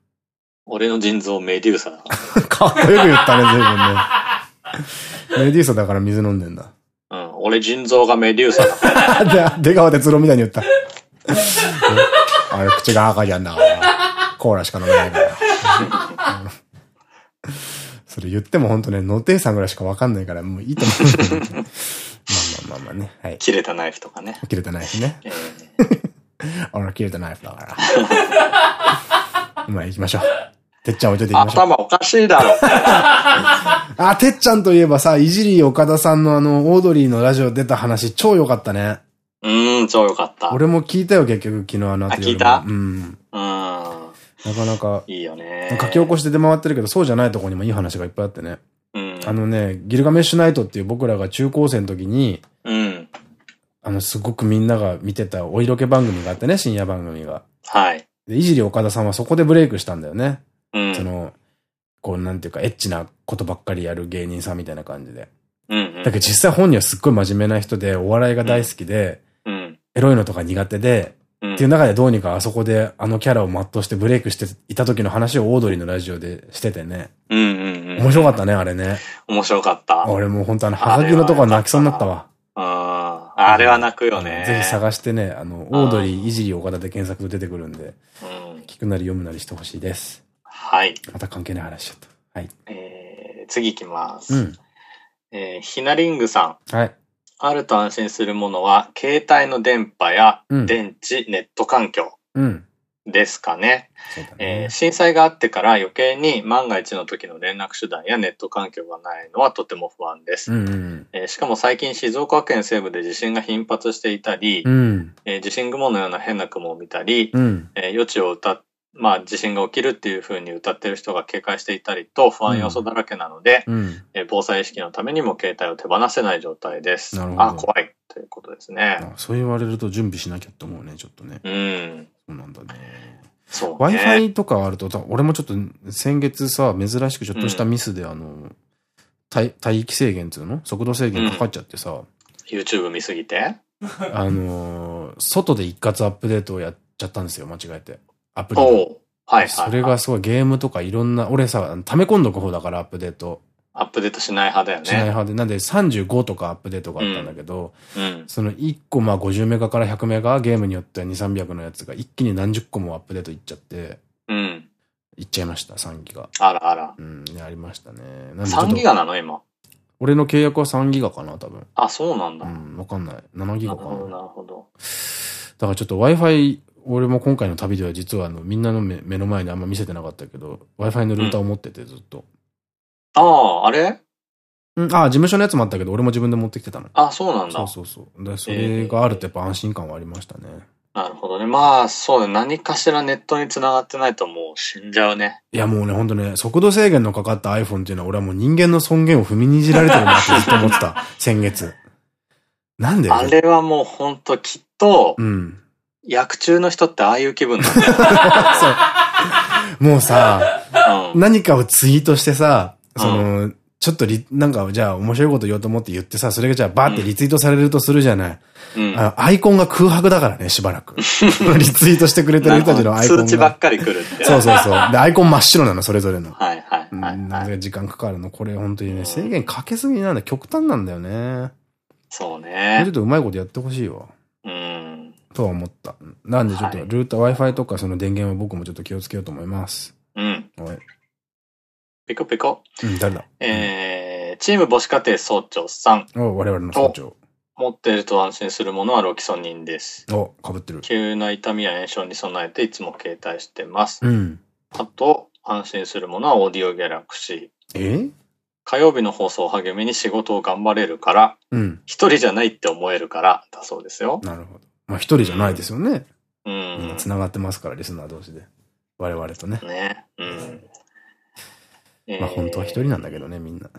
俺の腎臓メデューサだ。かっこよく言ったね、随分ね。メデューサだから水飲んでんだ。うん、俺腎臓がメデューサだ。出川哲郎みたいに言った。あれ、口が赤じゃんだから。コーラしか飲めないから。それ言っても本当ね、ノテイさんぐらいしかわかんないから、もういいと思う。まあまあね。はい。切れたナイフとかね。切れたナイフね。俺切れたナイフだから。まあ行きましょう。てっちゃん置いといていきましょう。頭おかしいだろ。あ、てっちゃんといえばさ、いじり岡田さんのあの、オードリーのラジオ出た話超良かったね。うん、超良かった。俺も聞いたよ、結局、昨日あの後。あ、聞いた？うん。うん。なかなか。いいよね。書き起こして出回ってるけど、そうじゃないとこにもいい話がいっぱいあってね。うん。あのね、ギルガメッシュナイトっていう僕らが中高生の時に、うん。あの、すごくみんなが見てたお色気番組があってね、深夜番組が。はい。で、いじり岡田さんはそこでブレイクしたんだよね。うん。その、こう、なんていうか、エッチなことばっかりやる芸人さんみたいな感じで。うん、うん。だけど実際本人はすっごい真面目な人で、お笑いが大好きで、うん。エロいのとか苦手で、っていう中でどうにかあそこであのキャラを全うしてブレイクしていた時の話をオードリーのラジオでしててね。うんうんうん。面白かったね、あれね。面白かった。俺もう本当あの、はがきのとこは泣きそうになったわ。ああ、あれは泣くよね。ぜひ探してね、あの、オードリー、いじり岡田で検索出てくるんで、聞くなり読むなりしてほしいです。はい。また関係ない話しちゃった。はい。えー、次行きます。うん。えー、ひなりんぐさん。はい。あると安心するものは、携帯の電波や電池、うん、ネット環境。ですかね。ねえー、震災があってから余計に万が一の時の連絡手段やネット環境がないのはとても不安です。えしかも最近静岡県西部で地震が頻発していたり、うん、えー、地震雲のような変な雲を見たり、うん、えー、余地を歌っまあ、地震が起きるっていうふうに歌ってる人が警戒していたりと不安要素だらけなので、うん、え防災意識のためにも携帯を手放せない状態です。あ、怖いということですね。そう言われると準備しなきゃって思うね、ちょっとね。うん。そうなんだね。そう、ね。Wi-Fi とかあると、俺もちょっと先月さ、珍しくちょっとしたミスで、あの、帯域制限っていうの？速度制限かかっちゃってさ。うん、YouTube 見すぎて？あの外で一括アップデートをやっちゃったんですよ、間違えて。アプリはい。それがすごいゲームとかいろんな、俺さ、溜め込んどく方だからアップデート。アップデートしない派だよね。しない派で。なんで35とかアップデートがあったんだけど、うん、うん、その1個まあ50メガから100メガゲームによっては2、300のやつが一気に何十個もアップデートいっちゃって、うん。いっちゃいました、3ギガ。あらあら。うん、ありましたね。3ギガなの今？俺の契約は3ギガかな、多分。あ、そうなんだ。うん、わかんない。7ギガかな。なるほど、なるほど。だからちょっと Wi-Fi 俺も今回の旅では実はあの、みんなの目目の前にあんま見せてなかったけど、Wi-Fi のルーターを持っててずっと。ああ、あれ？うん、ああ、事務所のやつもあったけど、俺も自分で持ってきてたの。あそうなんだ。そうそうそう。で、それがあるとやっぱ安心感はありましたね。なるほどね。まあ、そうだ。何かしらネットに繋がってないともう死んじゃうね。いやもうね、ほんとね、速度制限のかかった iPhone っていうのは俺はもう人間の尊厳を踏みにじられてるなってずっと思ってた。先月。なんであれはもうほんときっと、うん。役中の人ってああいう気分なん。もうさ、うん、何かをツイートしてさ、その、うん、ちょっとリ、なんか、じゃあ面白いこと言おうと思って言ってさ、それがじゃあバーってリツイートされるとするじゃない。うん、あアイコンが空白だからね、しばらく。リツイートしてくれてる人たちのアイコンが。通知ばっかり来るって。そうそうそう。で、アイコン真っ白なの、それぞれの。はいはい、はい。なぜ時間かかるの？これ本当にね、制限かけすぎなんだ。極端なんだよね。そうね。ちょっとうまいことやってほしいわ。うん。とは思った。なんでちょっと、ルーター Wi-Fi とかその電源は僕もちょっと気をつけようと思います。うん。はい。ピコピコ。うん、誰だ？えー、チーム母子家庭総長さん。お我々の総長。持っていると安心するものはロキソニンです。お、被ってる。急な痛みや炎症に備えていつも携帯してます。うん。あと、安心するものはオーディオギャラクシー。え？火曜日の放送を励みに仕事を頑張れるから、うん。一人じゃないって思えるから、だそうですよ。なるほど。まあ一人じゃないですよね。うん。繋がってますから、リスナー同士で。我々とね。ね。うん。まあ本当は一人なんだけどね、みんな。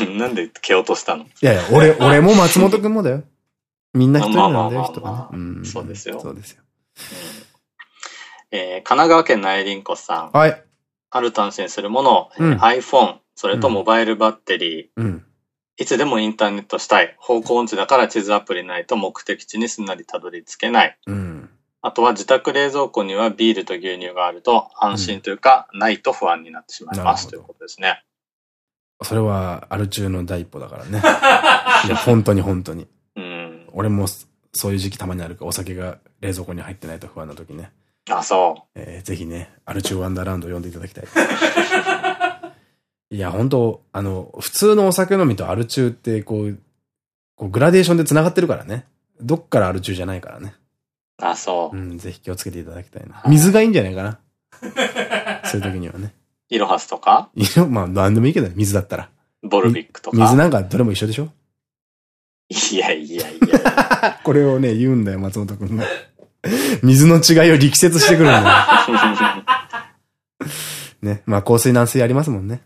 うん。なんで蹴落としたの？いやいや、俺、俺も松本くんもだよ。みんな一人なんだよ、人がね。そうですよ。そうですよ。えー、神奈川県内林子さん。はい。ある単身するもの、うん、iPhone、それとモバイルバッテリー、うん、いつでもインターネットしたい。方向音痴だから地図アプリないと目的地にすんなりたどり着けない。うん、あとは自宅冷蔵庫にはビールと牛乳があると安心というか、ないと不安になってしまいますということですね。それはアル中の第一歩だからね。いや、本当に本当に。うん、俺もそういう時期たまにあるから、お酒が冷蔵庫に入ってないと不安な時ね。あ、そう。えー、ぜひね、アルチューワンダーランドを読んでいただきたい。いや、本当あの、普通のお酒飲みとアルチューって、こう、こうグラデーションで繋がってるからね。どっからアルチューじゃないからね。あ、そう。うん、ぜひ気をつけていただきたいな。水がいいんじゃないかな。そういう時にはね。イロハスとか？色、まあ、なんでもいいけど、水だったら。ボルビックとか？水なんかどれも一緒でしょ？いやいやいや。これをね、言うんだよ、松本くんが。水の違いを力説してくるんだよ。ね。まあ、香水軟水ありますもんね。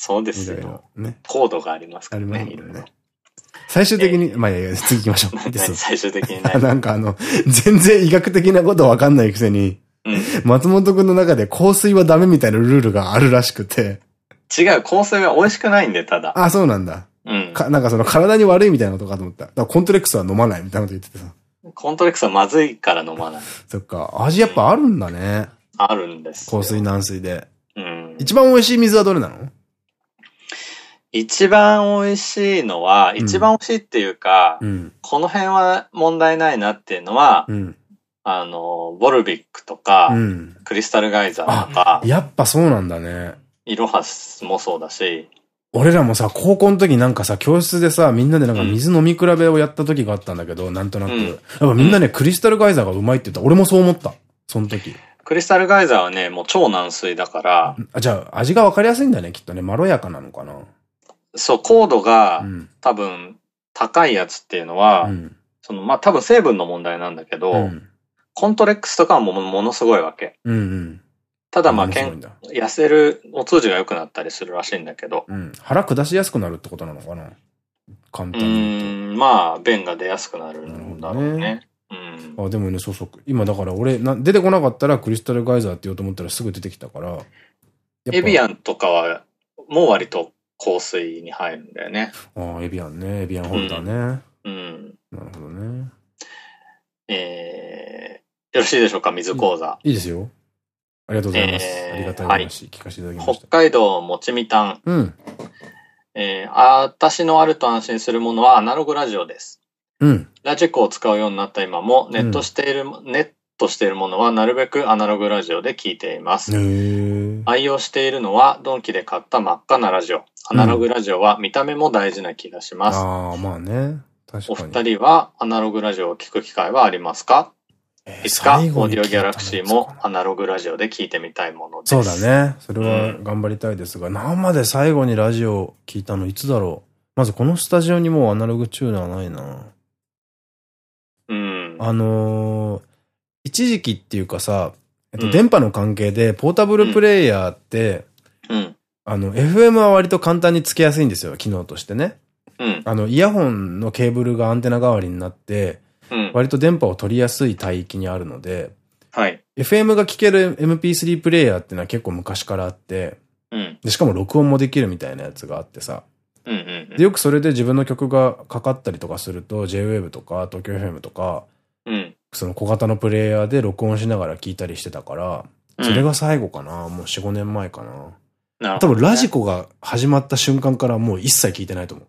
そうですよ。ね。高度がありますからね。ありますね。最終的に、まあいや次行きましょう。最終的にね。なんかあの、全然医学的なことわかんないくせに、うん、松本くんの中で香水はダメみたいなルールがあるらしくて。違う、香水は美味しくないんで、ただ。あ、そうなんだ。うん。か、なんかその体に悪いみたいなことかと思った。だからコントレックスは飲まないみたいなこと言っててさ。コントレックスはまずいから飲まない。そっか。味やっぱあるんだね。あるんです。香水軟水で。うん。一番美味しい水はどれなの？一番美味しいのは、一番美味しいっていうか、うん、この辺は問題ないなっていうのは、うん、あの、ボルビックとか、うん、クリスタルガイザーとか。やっぱそうなんだね。イロハスもそうだし。俺らもさ、高校の時なんかさ、教室でさ、みんなでなんか水飲み比べをやった時があったんだけど、なんとなく。うん、やっぱみんなね、クリスタルガイザーがうまいって言った。俺もそう思った。その時。クリスタルガイザーはね、もう超軟水だから。あ、じゃあ、味がわかりやすいんだね、きっとね。まろやかなのかな。そう、高度が、多分、高いやつっていうのは、うん、その、まあ、多分成分の問題なんだけど、うん、コントレックスとかはもものすごいわけ。うんうんただまあ、けん、痩せる、お通じが良くなったりするらしいんだけど。うん。腹下しやすくなるってことなのかな？簡単に言うと。まあ、便が出やすくなるんだろうね。うん。あ、でもね、そうそう。今だから俺な、出てこなかったらクリスタルガイザーって言おうと思ったらすぐ出てきたから。エビアンとかは、もう割と香水に入るんだよね。ああ、エビアンね。エビアンホルダーね。うん。うん、なるほどね。えー、よろしいでしょうか、水講座。いいですよ。ありがとうございます。えー、ありがたい話、聞かせていただきました。北海道もちみたん。うん。えー、私のあると安心するものはアナログラジオです。うん。ラジコを使うようになった今も、ネットしている、うん、ネットしているものはなるべくアナログラジオで聞いています。愛用しているのは、ドンキで買った真っ赤なラジオ。アナログラジオは見た目も大事な気がします。うん、ああ、まあね。確かに。お二人はアナログラジオを聞く機会はありますか？いつか、オーディオギャラクシーもアナログラジオで聞いてみたいものです。そうだね。それは頑張りたいですが、うん、生で最後にラジオ聞いたのいつだろう？まずこのスタジオにもうアナログチューナーないな。うん。あのー、一時期っていうかさ、えっと、電波の関係で、ポータブルプレイヤーって、うん。あの、FM は割と簡単につけやすいんですよ、機能としてね。うん。あの、イヤホンのケーブルがアンテナ代わりになって、割と電波を取りやすい帯域にあるので、はい。FM が聴ける MP3 プレイヤーっていうのは結構昔からあって、うん。で、しかも録音もできるみたいなやつがあってさ、で、よくそれで自分の曲がかかったりとかすると、JWAVE とか東京 FM とか、うん。その小型のプレイヤーで録音しながら聞いたりしてたから、それが最後かな。もう4、5年前かな。な多分ラジコが始まった瞬間からもう一切聞いてないと思う。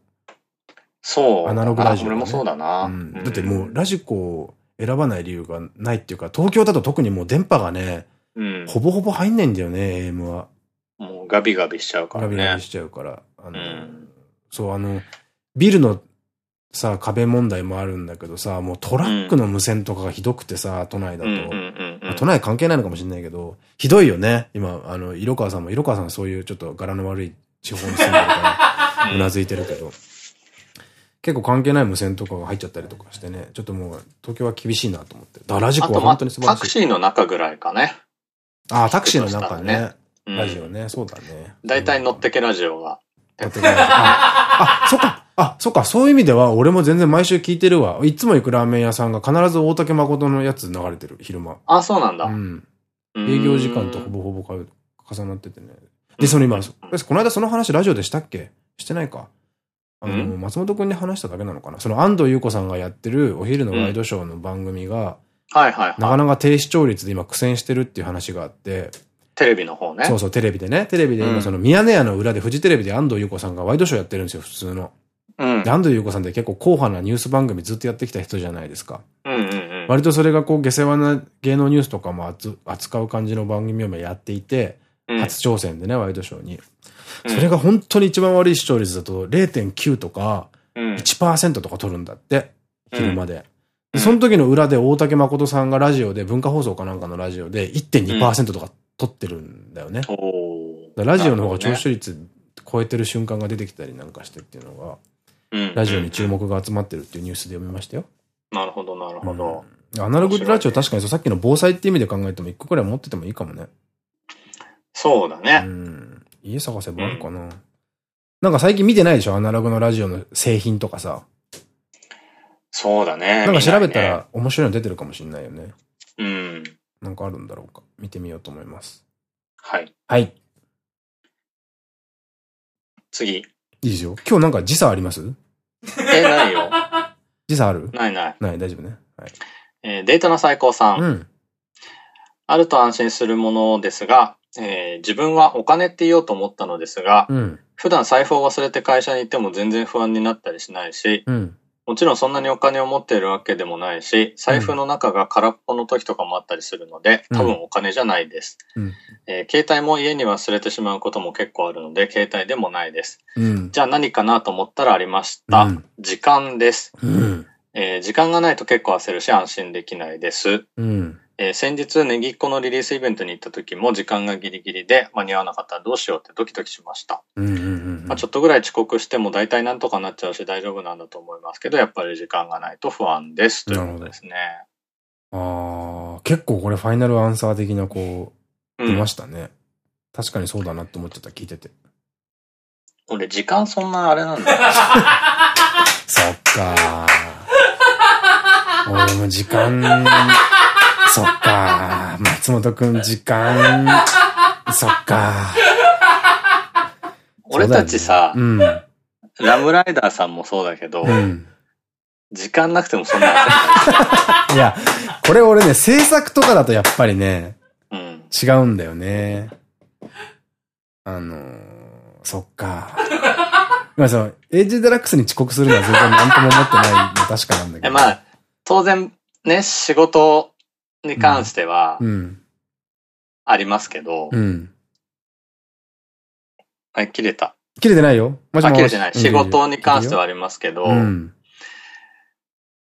そう。アナログラジオ、ね。俺もそうだな、うん。だってもうラジコを選ばない理由がないっていうか、東京だと特にもう電波がね、うん、ほぼほぼ入んないんだよね、AM は。もうガビガビしちゃうからね。ガビガビしちゃうから。あの、うん、そう、あの、ビルのさ、壁問題もあるんだけどさ、もうトラックの無線とかがひどくてさ、都内だと。都内関係ないのかもしれないけど、ひどいよね。今、あの、色川さんも、色川さんそういうちょっと柄の悪い地方に住んでるから、うなずいてるけど。結構関係ない無線とかが入っちゃったりとかしてね、ちょっともう東京は厳しいなと思って。だラジコは本当に素晴らしい。タクシーの中ぐらいかね。ああ、タクシーの中ね。ラジオね、そうだね。大体乗ってけラジオが。あ、そっか。あ、そっか。そういう意味では、俺も全然毎週聞いてるわ。いつも行くラーメン屋さんが必ず大竹誠のやつ流れてる、昼間。あ、そうなんだ。うん。営業時間とほぼほぼ重なっててね。で、その今、この間その話ラジオでしたっけ？してないか。あの、松本くんに話しただけなのかな。その安藤優子さんがやってるお昼のワイドショーの番組が、はいはい。なかなか低視聴率で今苦戦してるっていう話があって、テレビの方ね。そうそう、テレビでね。テレビで今、その、ミヤネ屋の裏で、フジテレビで安藤優子さんがワイドショーやってるんですよ、普通の。うん。で、安藤優子さんって結構硬派なニュース番組ずっとやってきた人じゃないですか。割とそれがこう、下世話な芸能ニュースとかも扱う感じの番組をやっていて、うん、初挑戦でね、ワイドショーに。それが本当に一番悪い視聴率だと0.9とか1%とか取るんだって、昼間で。で、その時の裏で大竹誠さんがラジオで、文化放送かなんかのラジオで1.2%とか取ってるんだよね。うん、ラジオの方が聴取率超えてる瞬間が出てきたりなんかしてっていうのが、ラジオに注目が集まってるっていうニュースで読みましたよ。なるほど、なるほど。アナログラジオ確かにさっきの防災って意味で考えても一個くらい持っててもいいかもね。そうだね。うん。家探せばあるかな。うん、なんか最近見てないでしょアナログのラジオの製品とかさ。そうだね。なんか調べたら面白いの出てるかもしんないよね。うん。なんかあるんだろうか。見てみようと思います。はい。はい。次。いいですよ。今日なんか時差あります？え、ないよ。時差ある？ないない。ない、大丈夫ね。はい。えー、データの最高さん。うん。あると安心するものですが、えー、自分はお金って言おうと思ったのですが、うん、普段財布を忘れて会社に行っても全然不安になったりしないし、うん、もちろんそんなにお金を持っているわけでもないし、財布の中が空っぽの時とかもあったりするので、多分お金じゃないです。うん、えー、携帯も家に忘れてしまうことも結構あるので、携帯でもないです。うん、じゃあ何かなと思ったらありました。うん、時間です、えー、時間がないと結構焦るし安心できないです。えー、先日、ネギっ子のリリースイベントに行った時も時間がギリギリで間に合わなかったらどうしようってドキドキしました。ちょっとぐらい遅刻しても大体なんとかなっちゃうし大丈夫なんだと思いますけど、やっぱり時間がないと不安です。ということですね。ああ、結構これファイナルアンサー的なこう、出ましたね。うん、確かにそうだなって思ってた、聞いてて。俺、時間そんなあれなんだよ。そっか俺も時間そっか。松本くん時間、そっか。俺たちさ、うん、ラムライダーさんもそうだけど、うん、時間なくてもそんな いや、これ俺ね、制作とかだとやっぱりね、うん、違うんだよね。あのー、そっか。まあその、エイジデラックスに遅刻するのは全然何とも思ってないの確かなんだけど。まあ、当然ね、仕事に関しては、ありますけど、うん。はい、切れた？切れてないよ。もしもあ、切れてない。仕事に関してはありますけど、うん、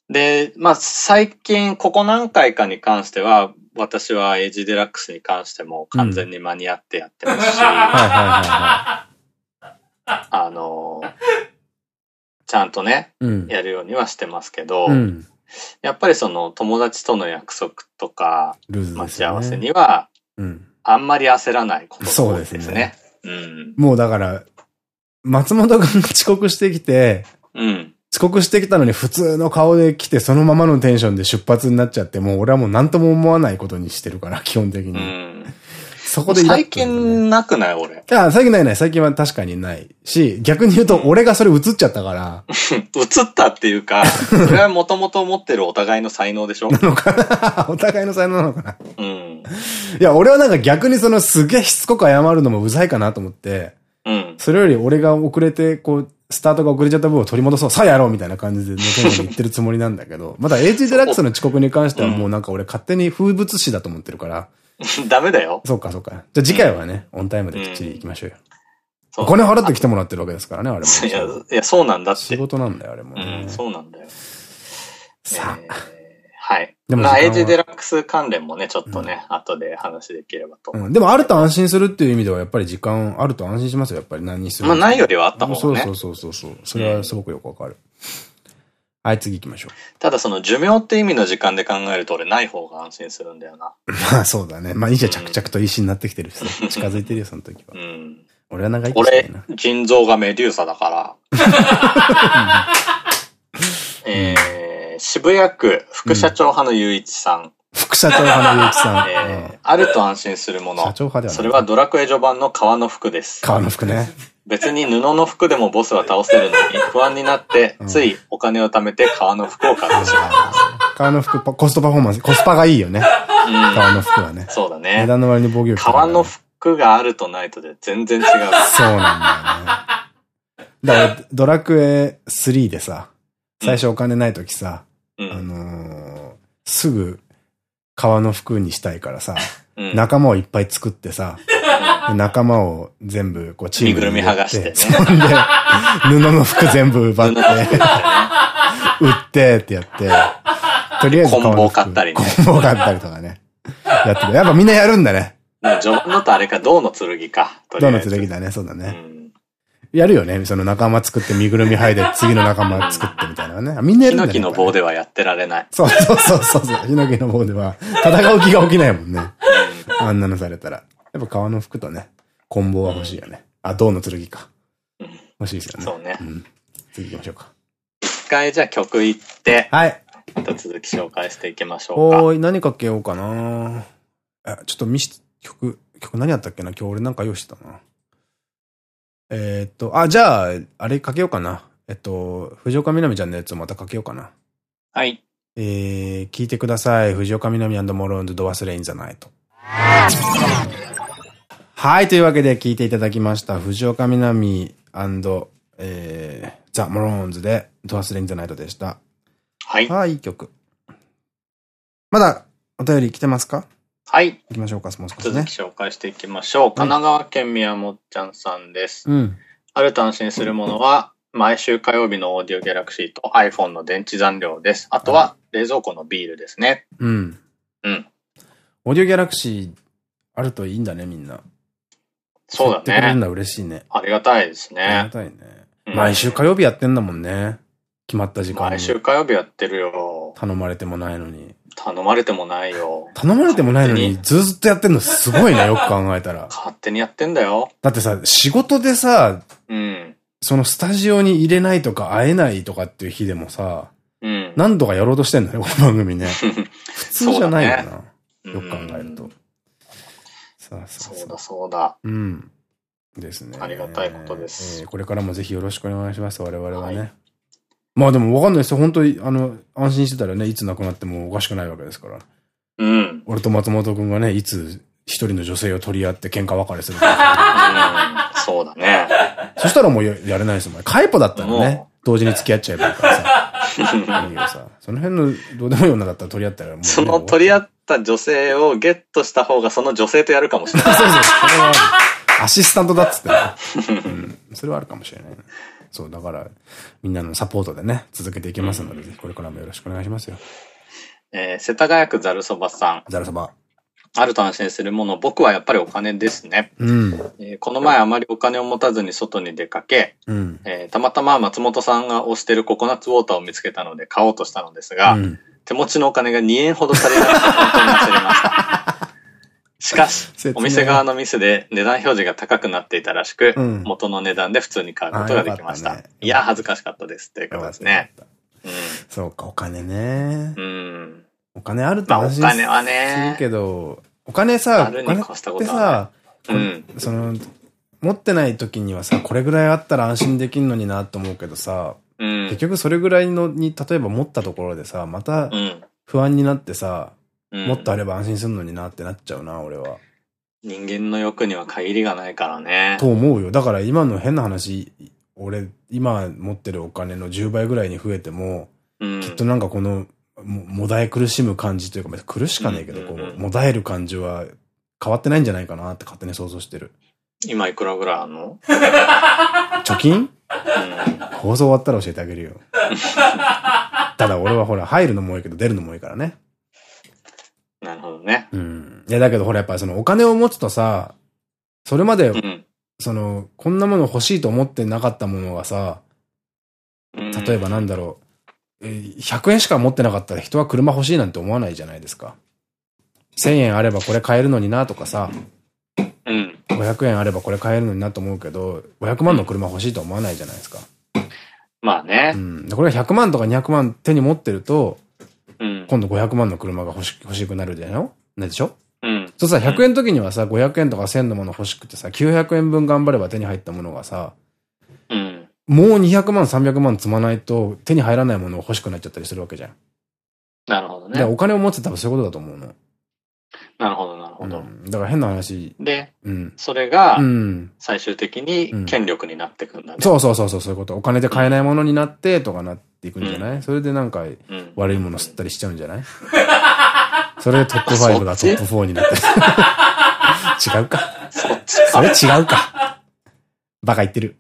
で、まあ、最近、ここ何回かに関しては、私はエイジデラックスに関しても完全に間に合ってやってますし、あの、ちゃんとね、うん、やるようにはしてますけど、うんやっぱりその友達との約束とか、待ち合わせには、あんまり焦らないことそうですね。うん、もうだから、松本くんが遅刻してきて、うん、遅刻してきたのに普通の顔で来てそのままのテンションで出発になっちゃって、もう俺はもう何とも思わないことにしてるから、基本的に。うんそこで、ね、最近なくない俺。いや、最近ないない。最近は確かにないし、逆に言うと俺がそれ映っちゃったから。映ったっていうか、それはもともと持ってるお互いの才能でしょ？なのかな？お互いの才能なのかな？うん。いや、俺はなんか逆にそのすげえしつこく謝るのもうざいかなと思って、うん。それより俺が遅れて、こう、スタートが遅れちゃった分を取り戻そう、さあやろうみたいな感じで、ね、言ってるつもりなんだけど、まだ AG デラックスの遅刻に関してはもうなんか俺勝手に風物詩だと思ってるから、ダメだよ。そうか、そうか。じゃあ次回はね、オンタイムできっちり行きましょうよ。お金払って来てもらってるわけですからね、あれも。いや、いや、そうなんだって。仕事なんだよ、あれも。うん、そうなんだよ。さあ。はい。でもまあ、エイジデラックス関連もね、ちょっとね、うん、後で話できればと。うん。でも、あると安心するっていう意味では、やっぱり時間あると安心しますよ、やっぱり何にする。まあ、ないよりはあった方がね。そうそうそうそう。それはすごくよくわかる。はい、次行きましょう。ただその寿命って意味の時間で考えると俺ない方が安心するんだよな。まあそうだね。まあいいじゃ着々と石になってきてるし、近づいてるよ、その時は。うん。俺は長生きしたいな。俺、腎臓がメデューサだから。えー渋谷区副社長派の雄一さん。副社長派の雄一さん。えー、あると安心するもの。社長派ではそれはドラクエ序盤の革の服です。革の服ね。別に布の服でもボスは倒せるのに不安になって、ついお金を貯めて革の服を買ってしまいます。革の服、コストパフォーマンス、コスパがいいよね。革の服はね。そうだね。値段の割に防御力。革の服があるとないとで全然違う。そうなんだよね。だから、ドラクエ3でさ、最初お金ない時さ、うん、あのー、すぐ革の服にしたいからさ、うん、仲間をいっぱい作ってさ、仲間を全部こうチームに。身ぐるみ剥がして、ね。そんで、布の服全部奪って、売ってってやって、とりあえずコンボを買ったりね。コンボを買ったりとかね。やってる。やっぱみんなやるんだね。序盤のとあれか、銅の剣か。銅の剣だね、そうだね。うんやるよね。その仲間作って身ぐるみ剥いで次の仲間作ってみたいなね。みんなやるんだね。ヒノキの棒ではやってられない。そうそうそうそう。ヒノキの棒では戦う気が起きないもんね。あんなのされたら。やっぱ革の服とね、棍棒は欲しいよね。あ、銅の剣か。欲しいですよね。そうね。うん。次行きましょうか。一回じゃあ曲いって。はい。また続き紹介していきましょうか。おーい、何かけようかなちょっと見し、曲、曲何やったっけな？今日俺なんか用意してたな。えっと、あ、じゃあ、あれかけようかな。えっと、藤岡みなみちゃんのやつをまたかけようかな。はい。えー、聞いてください。藤岡みなみモローンズド忘れインザナイト。はい、というわけで聞いていただきました。藤岡みなみえー、ザ・モローンズでド忘れインザナイトでした。はい。はい、いい曲。まだお便り来てますか？はい。行きましょうか、もう少し、ね、続き紹介していきましょう。神奈川県宮本ちゃんさんです。うん。あると安心するものは、毎週火曜日のオーディオギャラクシーと iPhone の電池残量です。あとは冷蔵庫のビールですね。うん。うん。オーディオギャラクシーあるといいんだね、みんな。そうだね。くれるんだ、嬉しいね。ありがたいですね。ありがたいね。毎週火曜日やってんだもんね。決まった時間毎週火曜日やってるよ。頼まれてもないのに。頼まれてもないよ。頼まれてもないのにずっとやってんのすごいね、よく考えたら。勝手にやってんだよ。だってさ、仕事でさ、うん。そのスタジオに入れないとか会えないとかっていう日でもさ、うん。何度かやろうとしてんだよ、この番組ね。普通じゃないよな。ね、よく考えると。さあそうだそうだ。うん。ですね。ありがたいことです。えー、これからもぜひよろしくお願いします、我々はね。はいまあでもわかんないですよ。本当に、あの、安心してたらね、いつ亡くなってもおかしくないわけですから。うん。俺と松本くんがね、いつ一人の女性を取り合って喧嘩別れするか。うん、そうだね。そしたらもうやれないですもん。カイポだったらね、同時に付き合っちゃえばいいからさ。さ、その辺のどうでもいい女だったら取り合ったらもう、ね、その取り合った女性をゲットした方がその女性とやるかもしれない。そうそう。それはアシスタントだっつってね。うん。それはあるかもしれない、ね。そう、だから、みんなのサポートでね、続けていきますので、ぜひこれからもよろしくお願いしますよ。えー、世田谷区ざるそばさん。ざるそば。あると安心するもの、僕はやっぱりお金ですね。うん、えー、この前あまりお金を持たずに外に出かけ、うん、えー、たまたま松本さんが推してるココナッツウォーターを見つけたので買おうとしたのですが、うん、手持ちのお金が2円ほど足りなくて本当に焦りました。しかし、お店側のミスで値段表示が高くなっていたらしく、うん、元の値段で普通に買うことができました。ね、いや、恥ずかしかったです。ということですね。うん、そうか、お金ね。うん。お金あると安心するけど、お金さ、お金ってさ、うん、その、持ってない時にはさ、これぐらいあったら安心できるのになと思うけどさ、うん、結局それぐらいのに、例えば持ったところでさ、また不安になってさ、もっとあれば安心するのになってなっちゃうな、俺は。人間の欲には限りがないからね。と思うよ。だから今の変な話、俺、今持ってるお金の10倍ぐらいに増えても、うん、きっとなんかこの、も、もだえ苦しむ感じというか、苦しかねえけど、こう、もだえる感じは変わってないんじゃないかなって勝手に想像してる。今いくらぐらいあんの？貯金、うん、放送終わったら教えてあげるよ。ただ俺はほら、入るのも多いけど出るのも多いからね。なるほどね。うん。いや、だけどほら、やっぱりそのお金を持つとさ、それまで、うん、その、こんなもの欲しいと思ってなかったものがさ、例えばなんだろう、100円しか持ってなかったら人は車欲しいなんて思わないじゃないですか。1000円あればこれ買えるのになとかさ、うん。500円あればこれ買えるのになと思うけど、500万の車欲しいと思わないじゃないですか。まあね。うん。これが100万とか200万手に持ってると、うん、今度500万の車が欲し欲しくなるじゃないのなんでしょ？うん。そうさ、100円の時にはさ、500円とか1000のもの欲しくてさ、900円分頑張れば手に入ったものがさ、うん。もう200万、300万積まないと手に入らないものを欲しくなっちゃったりするわけじゃん。なるほどね。お金を持って多分そういうことだと思うの。なるほど、なるほど。だから変な話。で、うん、それが、最終的に権力になってくんだね、そうそうそうそう、そういうこと。お金で買えないものになってとかなっていくんじゃない、それでなんか、悪いもの吸ったりしちゃうんじゃない？それでトップ5がトップ4になったり 違うか。それ違うか。バカ言ってる。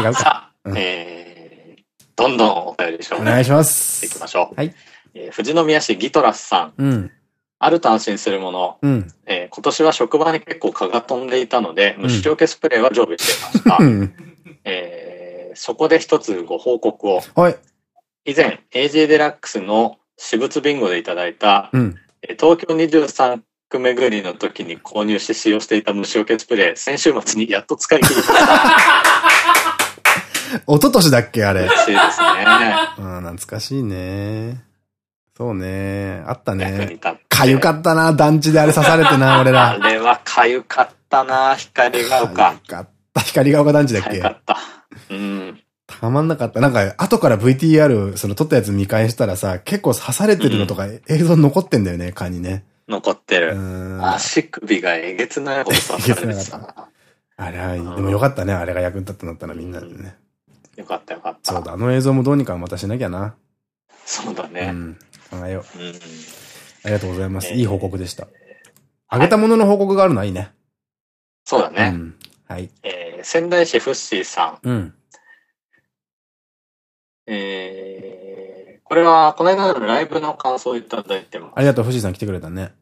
違うか。えー、どんどんお便りしょう。お願いします。いきましょう。はい。えー、富士宮市ギトラスさん。うん。あると安心するもの。うん、えー、今年は職場に結構蚊が飛んでいたので、虫除けスプレーは常備していました。うん、えー、そこで一つご報告を。はい。以前、AJ デラックスの私物ビンゴでいただいた、うん、東京23区巡りの時に購入して使用していた虫除けスプレー、先週末にやっと使い切りました。一昨年だっけあれ。嬉しいですね。うん、懐かしいね。そうね。あったね。かゆかったな、団地であれ刺されてな、俺ら。あれはかゆかったな、光が丘。かゆかった。光が丘団地だっけ？かゆかった。うん。たまんなかった。なんか、後から VTR、その撮ったやつ見返したらさ、結構刺されてるのとか映像残ってんだよね、蚊にね。残ってる。足首がえげつないほど刺されてたな。あれは、でもよかったね、あれが役に立ったんだったらみんなでね。よかったよかった。そうだ、あの映像もどうにかまたしなきゃな。そうだね。うん。考えよう。うん。ありがとうございます。いい報告でした。あげたものの報告があるのはいいね。そうだね。うん、はい。えー、仙台市フッシーさん。うん。えー、これは、この間のライブの感想をいただいてます。ありがとう、フッシーさん来てくれたね。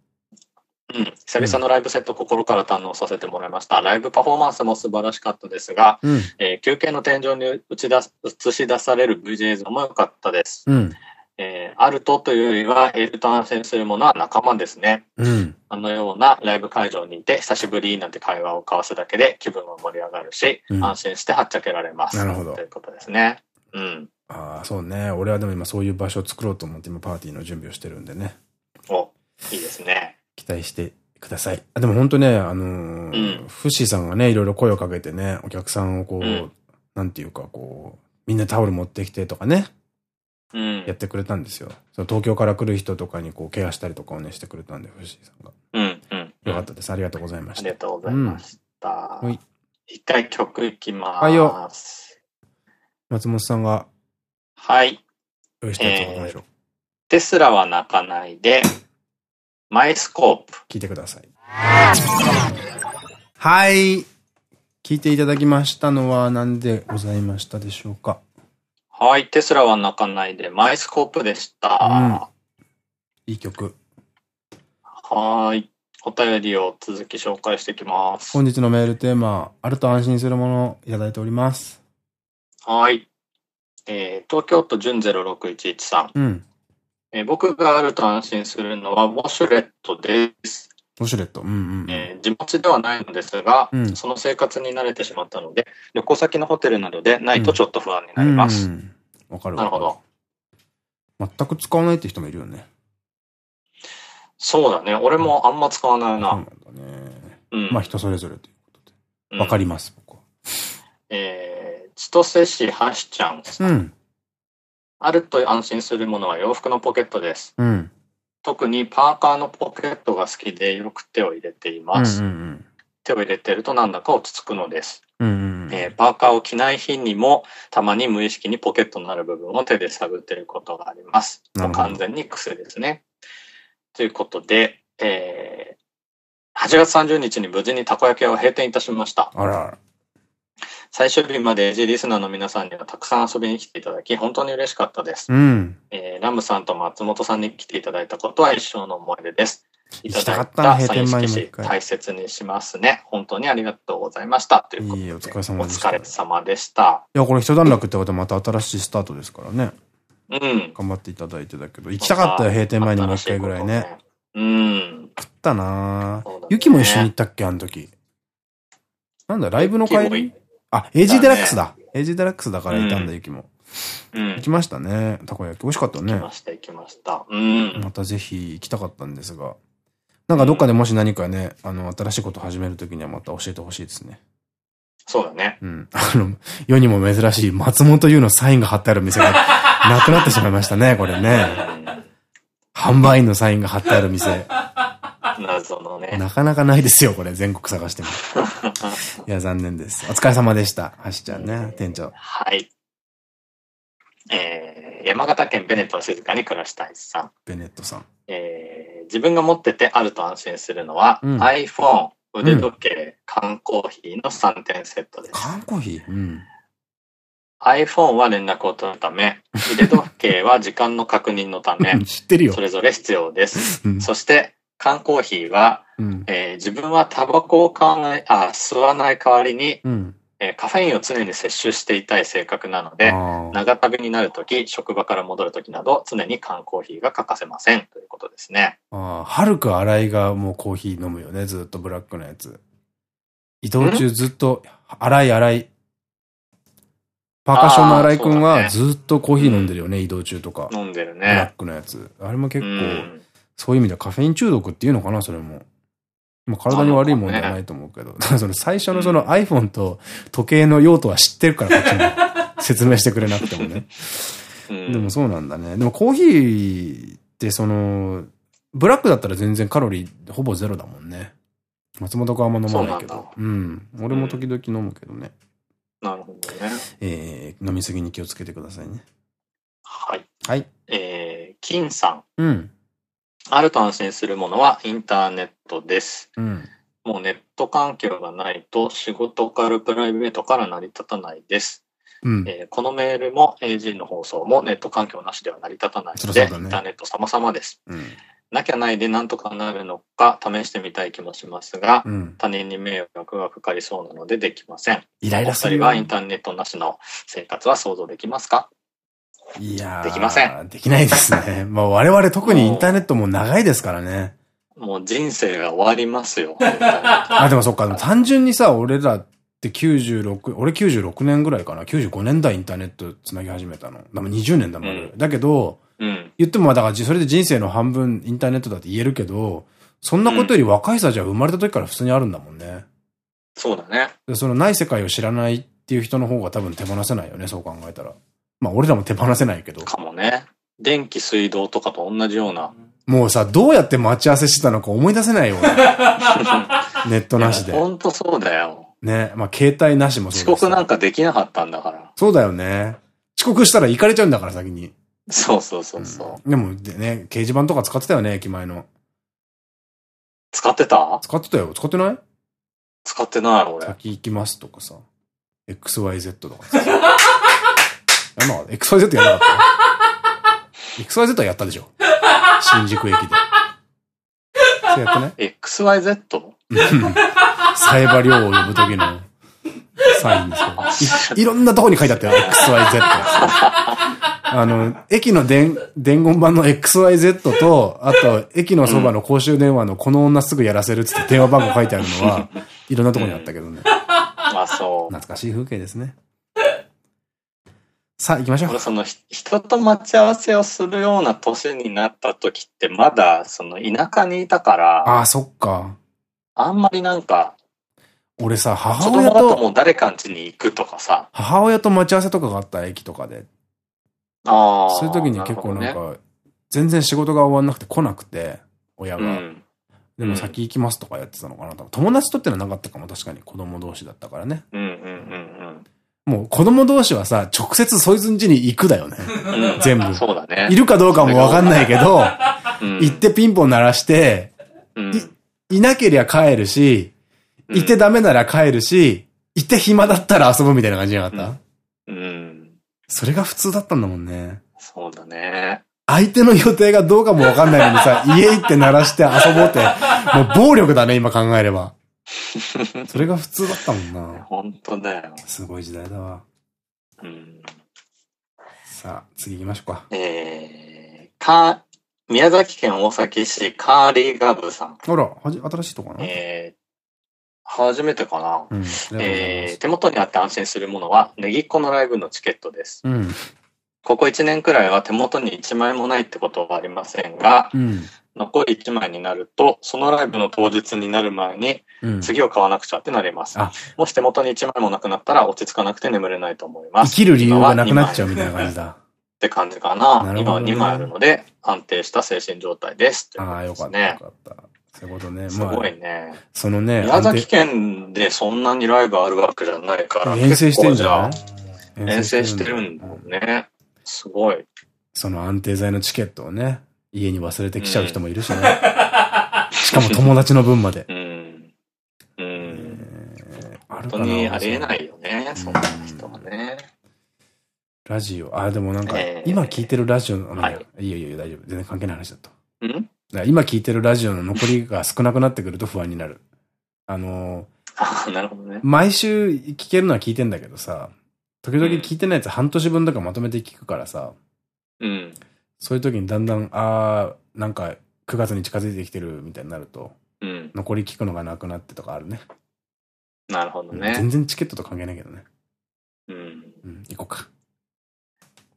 うん。久々のライブセット、心から堪能させてもらいました。ライブパフォーマンスも素晴らしかったですが、うん、えー、休憩の天井に打ち出す、映し出される VJ 映像も良かったです。うん。えー、アルトというよりは、エルと安心するものは仲間ですね。うん。あのようなライブ会場にいて、久しぶりなんて会話を交わすだけで気分も盛り上がるし、うん、安心してはっちゃけられます。なるほど。ということですね。うん。ああ、そうね。俺はでも今そういう場所を作ろうと思って今パーティーの準備をしてるんでね。お、いいですね。期待してください。あでも本当ね、あのー、うん、フッシーさんがね、いろいろ声をかけてね、お客さんをこう、うん、なんていうかこう、みんなタオル持ってきてとかね。やってくれたんですよ。その東京から来る人とかにこうケアしたりとかをねしてくれたんで、藤井さんが。うんうん。よかったです。ありがとうございました。ありがとうございました。はい。一回曲いきます。はいよ。松本さんが。はい。用意したやつをきましょう。テスラは泣かないで、マイスコープ。聞いてください。はい。聞いていただきましたのは何でございましたでしょうか？はい。テスラは泣かないで、マイスコープでした。うん、いい曲。はい。お便りを続き紹介していきます。本日のメールテーマ、あると安心するものをいただいております。はい。えー、東京都純0611さん。うん。えー、僕があると安心するのは、ウォシュレットです。ウォシュレット。うんうん、えー、地元ではないのですが、うん、その生活に慣れてしまったので、旅行先のホテルなどでないとちょっと不安になります。わ、うんうん、かるなるほど。全く使わないって人もいるよね。そうだね。俺もあんま使わないな。そうなんだね。うん。まあ人それぞれということで。わかります、僕は。えー、千歳市はしちゃんさん。あると安心するものは洋服のポケットです。うん。特にパーカーのポケットが好きでよく手を入れています。手を入れてるとなんだか落ち着くのです。パーカーを着ない日にもたまに無意識にポケットになる部分を手で探っていることがあります。もう完全に癖ですね。ということで、えー、8月30日に無事にたこ焼き屋を閉店いたしました。あら最終日まで AG リスナーの皆さんにはたくさん遊びに来ていただき、本当に嬉しかったです。うん、えー、ラムさんと松本さんに来ていただいたことは一生の思い出です。いただいたサイン色紙大切にしますね。本当にありがとうございました。ということで。いいお疲れ様でした。お疲れ様でした。いや、これ一段落ってことはまた新しいスタートですからね。うん。頑張っていただいてだけど、行きたかったよ、閉店前にもう一回ぐらいね。うん。食ったなぁ。ユキも一緒に行ったっけ、あの時。なんだ、ライブの帰り？あ、エイジーデラックスだ。エイジーデラックスだからいたんだ、ユキも。うん。行きましたね。たこ焼き。美味しかったね。行きました、行きました。うん。またぜひ行きたかったんですが。なんかどっかでもし何かね、あの、新しいこと始めるときにはまた教えてほしいですね。そうだね。うん。あの、世にも珍しい松本優のサインが貼ってある店がなくなってしまいましたね、これね。販売員のサインが貼ってある店。謎のね。なかなかないですよ、これ。全国探しても。いや、残念です。お疲れ様でした。はしちゃんね、店長。はい。えー、山形県ベネットの静かに暮らしたいさん。ベネットさん。えー、自分が持っててあると安心するのは、うん、iPhone、腕時計、うん、缶コーヒーの3点セットです。缶コーヒー？うん。iPhone は連絡を取るため、腕時計は時間の確認のため、知ってるよ。それぞれ必要です。そして、缶コーヒーは、うん、えー、自分はタバコを買わない、あ、吸わない代わりに、うん、えー、カフェインを常に摂取していたい性格なので、長旅になるとき、職場から戻るときなど、常に缶コーヒーが欠かせませんということですね。ああ、はるく洗いがもうコーヒー飲むよね、ずっとブラックのやつ。移動中ずっと、洗い洗い。パーカッションの新井くんはずっとコーヒー飲んでるよね、移動中とか。飲んでるね。ブラックのやつ。あれも結構、そういう意味ではカフェイン中毒っていうのかな、それも。まあ、体に悪いもんじゃないと思うけど。ね、その最初のその iPhone と時計の用途は知ってるから、こっちも説明してくれなくてもね。でもそうなんだね。でもコーヒーってその、ブラックだったら全然カロリーほぼゼロだもんね。松本はあんま飲まないけど。ううん。俺も時々飲むけどね。うん、なるほどね。えー、飲みすぎに気をつけてくださいね。はい。はい。えー、金さん。うん。あると安心するものはインターネットです。うん、もうネット環境がないと仕事からプライベートから成り立たないです。うん、えー、このメールも AG の放送もネット環境なしでは成り立たないので、ね、インターネット様々です。うん、なきゃないでなんとかなるのか試してみたい気もしますが、うん、他人に迷惑がかかりそうなのでできません。イライラする。お二人はインターネットなしの生活は想像できますか？いやできません。できないですね。まあ我々特にインターネットも長いですからね。もう人生が終わりますよ。あ、でもそっか、単純にさ、俺らって96、俺96年ぐらいかな。95年代インターネットつなぎ始めたの。でも20年だもん、うん、だけど、うん、言ってもまあだからそれで人生の半分インターネットだって言えるけど、そんなことより若い人たちは生まれた時から普通にあるんだもんね。そうだね。でそのない世界を知らないっていう人の方が多分手放せないよね、そう考えたら。まあ俺らも手放せないけど。かもね。電気水道とかと同じような。もうさ、どうやって待ち合わせしてたのか思い出せないよ、ネットなしで。ほんとそうだよ。ね。まあ携帯なしもそう遅刻なんかできなかったんだから。そうだよね。遅刻したら行かれちゃうんだから先に。そうそうそうそう、うん、でも、でね、掲示板とか使ってたよね、駅前の。使ってた？使ってたよ。使ってない？使ってない、俺。先行きますとかさ。XYZ とかさ。やんなかった ?XYZ やんなかった ?XYZ はやったでしょ新宿駅で。そうやってね。XYZ? サイバリョウを呼ぶときのサインですけどい。いろんなとこに書いてあったよ、XYZ。あの、駅の伝伝言版の XYZ と、あと、駅のそばの公衆電話のこの女すぐやらせるっつって電話番号書いてあるのは、いろんなとこにあったけどね。あ、そう。懐かしい風景ですね。さあ、行きましょう。その、人と待ち合わせをするような年になった時って、まだ、その、田舎にいたから。ああ、そっか。あんまりなんか、俺さ、母親と。子供だともう誰かん家に行くとかさ。母親と待ち合わせとかがあった駅とかで。ああ。そういう時に結構なんか、ね、全然仕事が終わんなくて来なくて、親が。うん、でも先行きますとかやってたのかな。友達とってのはなかったかも、確かに子供同士だったからね。うんうんうんうん。もう子供同士はさ、直接そいつん家に行くだよね。全部。そうだね。いるかどうかもわかんないけど、行ってピンポン鳴らして、い、いなけりゃ帰るし、いてダメなら帰るし、いて暇だったら遊ぶみたいな感じじゃなかった？うん。うん。それが普通だったんだもんね。そうだね。相手の予定がどうかもわかんないのにさ、家行って鳴らして遊ぼうって、もう暴力だね、今考えれば。それが普通だったもんな。本当だよ。すごい時代だわ。うん。さあ、次行きましょうか。えー、か、宮崎県大崎市カーリーガブさん。あら、はじ、新しいとこかなえー、初めてかな。うん、えー、手元にあって安心するものは、ネギっ子のライブのチケットです。うん、ここ1年くらいは手元に1枚もないってことはありませんが、うん、残り1枚になると、そのライブの当日になる前に、次を買わなくちゃってなります。もし手元に1枚もなくなったら落ち着かなくて眠れないと思います。生きる理由がなくなっちゃうみたいな感じだ。って感じかな。な今は2枚あるので、安定した精神状態です。ああ、よかった。よかった。そういうことね。すごいね。そのね。宮崎県でそんなにライブあるわけじゃないから。遠征してんじゃん遠征してるんだもんね。すごい。その安定剤のチケットをね、家に忘れてきちゃう人もいるしね。しかも友達の分まで。うん。うん。本当にありえないよね、そんな人はね。ラジオ。あ、でもなんか、今聞いてるラジオの、はい、いいよいいよ、大丈夫。全然関係ない話だと。ん？今聞いてるラジオの残りが少なくなってくると不安になる。あのー、なるほどね。毎週聞けるのは聞いてんだけどさ、時々聞いてないやつ半年分とかまとめて聞くからさ、うん。そういう時にだんだん、ああ、なんか9月に近づいてきてるみたいになると、うん。残り聞くのがなくなってとかあるね。なるほどね。全然チケットと関係ないけどね。うん。うん、行こうか。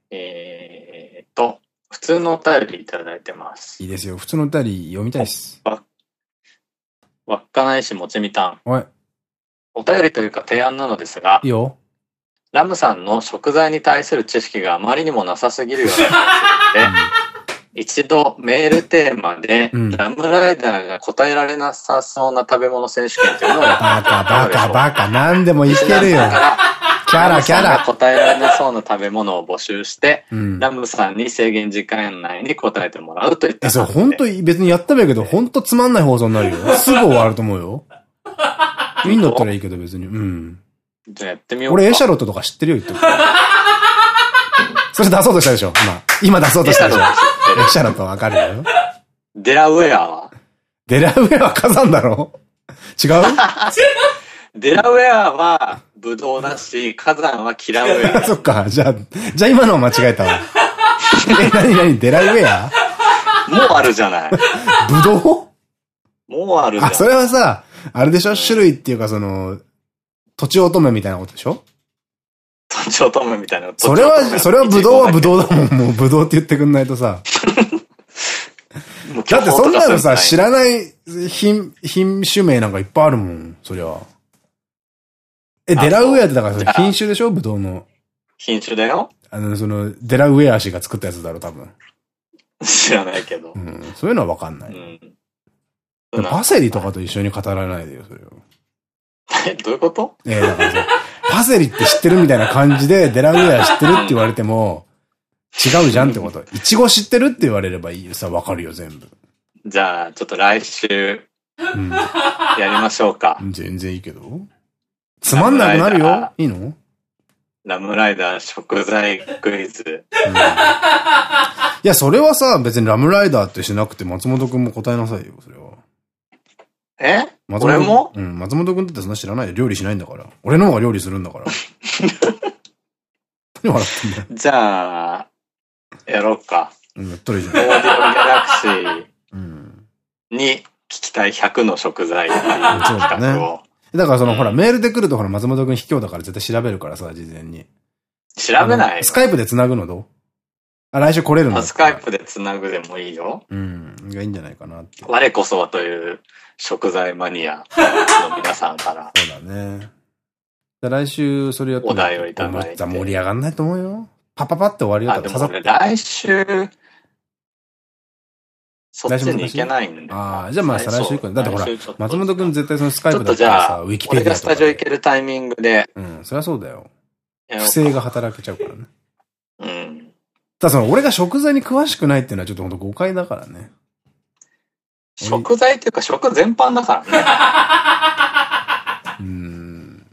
えーと、普通のお便りいただいてます。いいですよ。普通のお便り読みたいです。わ、稚内市もちみたん。おい。お便りというか提案なのですが、いいよ。ラムさんの食材に対する知識があまりにもなさすぎるような気が 一度メールテーマで、うん、ラムライダーが答えられなさそうな食べ物選手権というのをバカバカバカ、何でもいけるよ。キャラキャラ。答えられなそうな食べ物を募集して、うん、ラムさんに制限時間内に答えてもらうといった。え、それ本当別にやったもいいけど、本当つまんない放送になるよ。すぐ終わると思うよ。いいんだったらいいけど別に。うん。じゃあやってみようか。俺エシャロットとか知ってるよ、言ってそれ出そうとしたでしょ？今。今出そうとしたでしょ？エシャロットわかるよ。デラウェアはデラウェアは火山だろ？違う？デラウェアはブドウだし、火山はキラウェア。そっか。じゃあ、じゃあ今のは間違えたわ。え、なになにデラウェア？もうあるじゃない。ブドウ？もうあるじゃん。あ、それはさ、あれでしょ？種類っていうかその、土地乙女みたいなことでしょ？みたいな。それは、それはブドウはブドウだもん。もうブドウって言ってくんないとさ。だってそんなのさ、知らない品、品種名なんかいっぱいあるもん。そりゃ。え、デラウェアってだから品種でしょ？ブドウの。品種だよ。あの、その、デラウェア氏が作ったやつだろ、多分。知らないけど。うん。そういうのはわかんない。うん。パセリとかと一緒に語らないでよ、それを。え、どういうこと？えだからさ、パセリって知ってるみたいな感じで、デラウェア知ってるって言われても、違うじゃんってこと。いちご知ってるって言われればいいよさ、わかるよ、全部。じゃあ、ちょっと来週、うん、やりましょうか。全然いいけど。つまんなくなるよいいの？ラムライダー食材クイズ。うん、いや、それはさ、別にラムライダーってしなくて松本くんも答えなさいよ、それは。え？松俺も？うん、松本くんってそんな知らないよ。料理しないんだから。俺の方が料理するんだから。何笑ってんだよ。じゃあ、やろうか。うん、やったらいいじゃん。オーディオギャラクシーに聞きたい100の食材っていう企画を。だからその、ほら、メールで来るとほら、松本くん卑怯だから絶対調べるからさ、事前に。調べない？スカイプで繋ぐのどう？あ、来週来れるの？スカイプで繋ぐでもいいよ。うん。がいいんじゃないかなって。我こそはという食材マニアの皆さんから。そうだね。来週それやってお題をいただいて。盛り上がんないと思うよ。パパパって終わりよ。あ、でも来週、そっちに行けないんだ。ああ、じゃあまあ再来週行くだってほら、松本くん絶対そのスカイプだったらさ、ウィキペディアスタジオ行けるタイミングで。うん、そりゃそうだよ。不正が働けちゃうからね。うん。ただその、俺が食材に詳しくないっていうのはちょっと本当誤解だからね。食材っていうか食全般だからね。うん。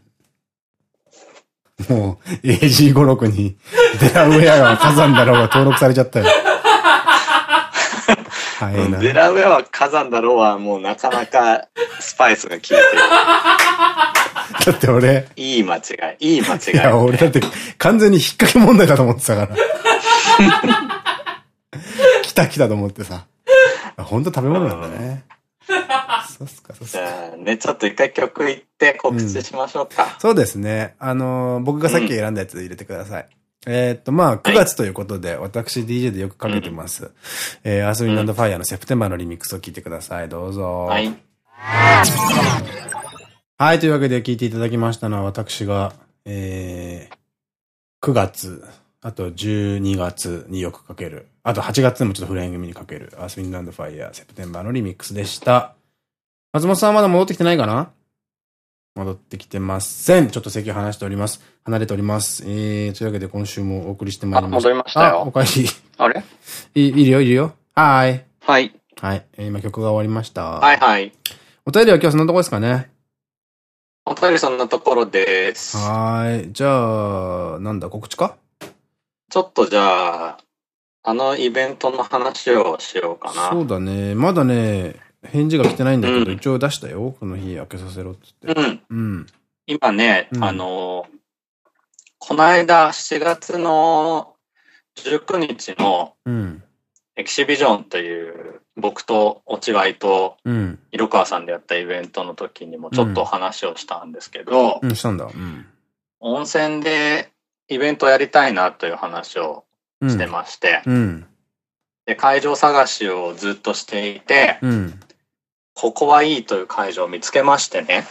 もう、AG56 に、デラウェアが火山だろうが登録されちゃったよ。はいな。デラウェアは火山だろうは、もうなかなかスパイスが効いてる。だって俺。いい間違い、いい間違い、ね。いや、俺だって完全に引っ掛け問題だと思ってたから。来た来たと思ってさ。本当食べ物なんだね。そうっすか、そうっすか。じゃあね、ちょっと一回曲いって告知しましょうか。うん、そうですね。あのー、僕がさっき選んだやつで入れてください。うん、えっと、まあ、9月ということで、はい、私 DJ でよくかけてます。うん、えー、アースウィンドファイアのセプテンバーのリミックスを聴いてください。どうぞ。はい。はい、というわけで聴いていただきましたのは私が、えー、9月、あと12月によくかける。あと8月でもちょっとフレーム組にかける。アースウィンドファイア、セプテンバーのリミックスでした。松本さんはまだ戻ってきてないかな？戻ってきてません。ちょっと席を離しております。離れております。えー、というわけで今週もお送りしてまいりました。戻りましたよ。おかえり。あれ？い、いるよ、いるよ。はい。はい。はい。今曲が終わりました。はいはい。お便りは今日そんなとこですかね？お便りそんなところです。はい。じゃあ、なんだ、告知か？ちょっとじゃあ、あのイベントの話をしようかな。そうだね。まだね、返事が来てないんだけど、一応出したよ。この日開けさせろっつって。うん。うん。今ね、あの、この間7月の19日の、エキシビジョンという僕と落合と色川さんでやったイベントの時にもちょっと話をしたんですけど、うん、したんだ。うん、温泉でイベントやりたいなという話をしてまして、うん、で会場探しをずっとしていて、うん、ここはいいという会場を見つけましてね。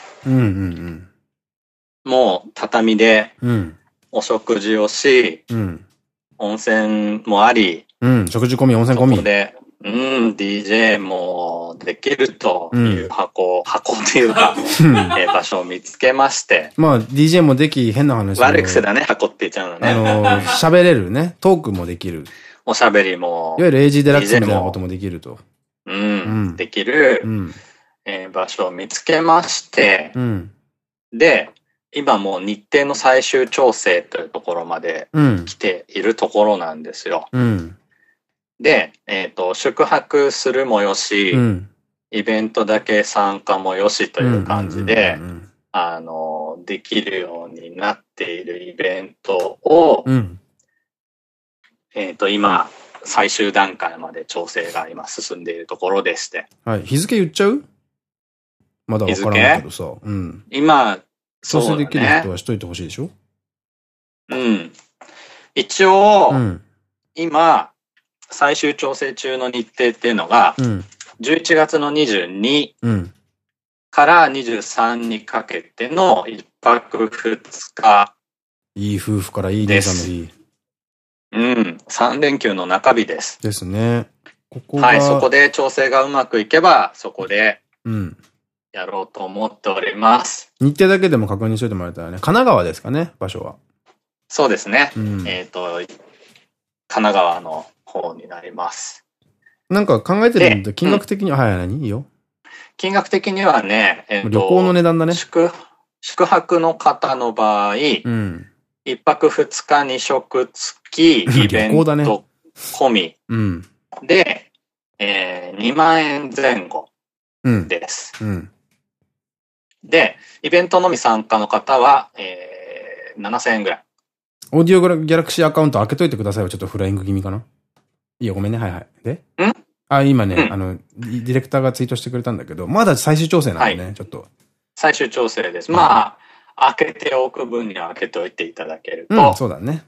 もう畳でお食事をし、うん、温泉もあり、うん、食事込み、温泉込み。で、うん、DJ もできるという箱、うん、箱っていうか、え場所を見つけまして。まあ、DJ もでき、変な話。悪い癖だね、箱って言っちゃうのね。あの喋れるね。トークもできる。おしゃべりも。いわゆる AG デラックスみたいなこともできると。うん、できる、え場所を見つけまして、で、今もう日程の最終調整というところまで来ているところなんですよ。で、えっ、と、宿泊するもよし、イベントだけ参加もよしという感じで、あの、できるようになっているイベントを、えっと、今、最終段階まで調整が今進んでいるところでして。はい。日付言っちゃう？まだわからないけどさ。うん。今、調整できる人はしといてほしいでしょ？う、ね、ん。一応、うん、今、最終調整中の日程っていうのが、うん、11月の22から23にかけての1泊2日。いい夫婦からいい姉さんの日。うん、3連休の中日です。ですね。ここはい、そこで調整がうまくいけば、そこで、やろうと思っております。日程だけでも確認しといてもらえたらね、神奈川ですかね、場所は。そうですね。うん、えっと、神奈川の方になります。なんか考えてるんで、金額的には、うん、はい、何？いいよ。金額的にはね、えー、旅行の値段だね。宿、宿泊の方の場合、うん、1泊2日2食付き、イベント込み、うん、で、えー、2万円前後です。うん、で、イベントのみ参加の方は、えー、7000円ぐらい。オーディオギャラクシーアカウント開けといてくださいよ。ちょっとフライング気味かないいよ、ごめんね。はいはい。で？ん？あ、今ね、うん、あの、ディレクターがツイートしてくれたんだけど、まだ最終調整なんでね、はい、ちょっと。最終調整です。まあ、開けておく分には開けておいていただけると、うん、そうだね。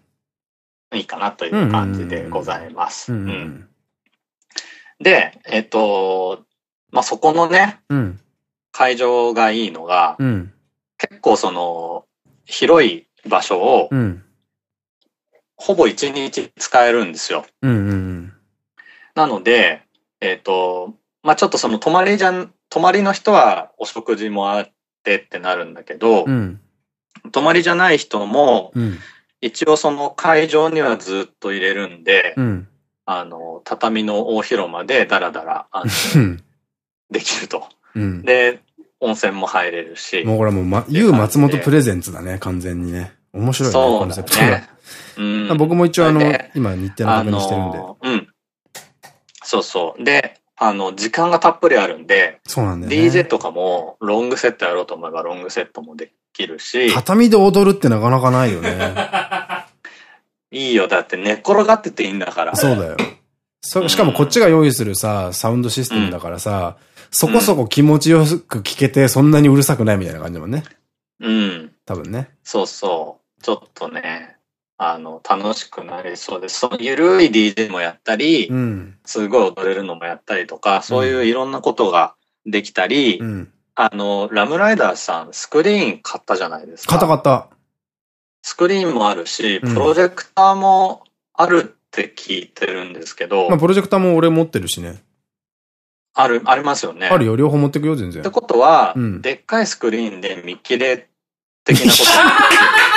いいかなという感じでございます。で、えっ、ー、と、まあ、そこのね、うん、会場がいいのが、うん、結構その、広い場所を、ほぼ一日使えるんですよ。なので、えっ、ー、と、まあ、ちょっとその泊まりじゃん、泊まりの人はお食事もあってってなるんだけど、うん、泊まりじゃない人も、うん、一応その会場にはずっと入れるんで、うん、あの、畳の大広間でダラダラ、あの、できると。で、温泉も入れるし。もうこれもう、ま、ゆう松本プレゼンツだね、完全にね。面白いね、コンセプトが。うん、僕も一応あの、今日程のためにしてるんで。うん。そうそう。で、あの、時間がたっぷりあるんで、そうなんだよね。DJ とかも、ロングセットやろうと思えばロングセットもできるし。畳で踊るってなかなかないよね。いいよ。だって寝っ転がってていいんだから。そうだよ。そしかもこっちが用意するさ、サウンドシステムだからさ、うん、そこそこ気持ちよく聞けて、そんなにうるさくないみたいな感じだもんね。うん。多分ね。そうそう。ちょっとね、あの、楽しくなりそうです。そのゆるい DJ もやったり、うん、すごい踊れるのもやったりとか、そういういろんなことができたり、うん、あの、ラムライダーさん、スクリーン買ったじゃないですか。買った買った。スクリーンもあるし、プロジェクターもあるって聞いてるんですけど。まあ、プロジェクターも俺持ってるしね。ある、ありますよね。あるよ、両方持ってくよ、全然。ってことは、うん、でっかいスクリーンで見切れ的なこと。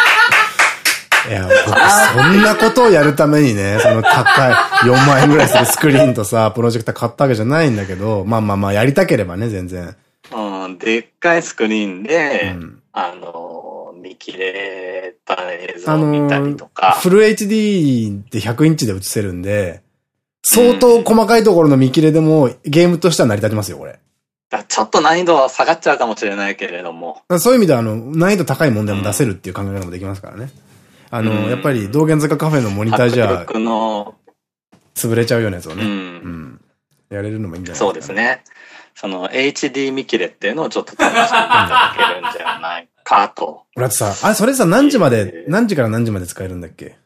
いや、僕、そんなことをやるためにね、その高い4万円ぐらいするスクリーンとさ、プロジェクター買ったわけじゃないんだけど、まあまあまあ、やりたければね、全然。うん、でっかいスクリーンで、うん、あの、見切れた映像を見たりとか。フル HD で100インチで映せるんで、相当細かいところの見切れでも、ゲームとしては成り立ちますよ、これ。ちょっと難易度は下がっちゃうかもしれないけれども。そういう意味では、あの、難易度高い問題も出せるっていう考え方もできますからね。あの、やっぱり道玄坂カフェのモニターじゃ、潰れちゃうようなやつをね。うん。やれるのもいいんじゃないですか、そうですね。その HD 見切れっていうのをちょっと楽しんでいただけるんじゃないかと。俺だってさ、あれ、それさ、何時まで、何時から何時まで使えるんだっけ？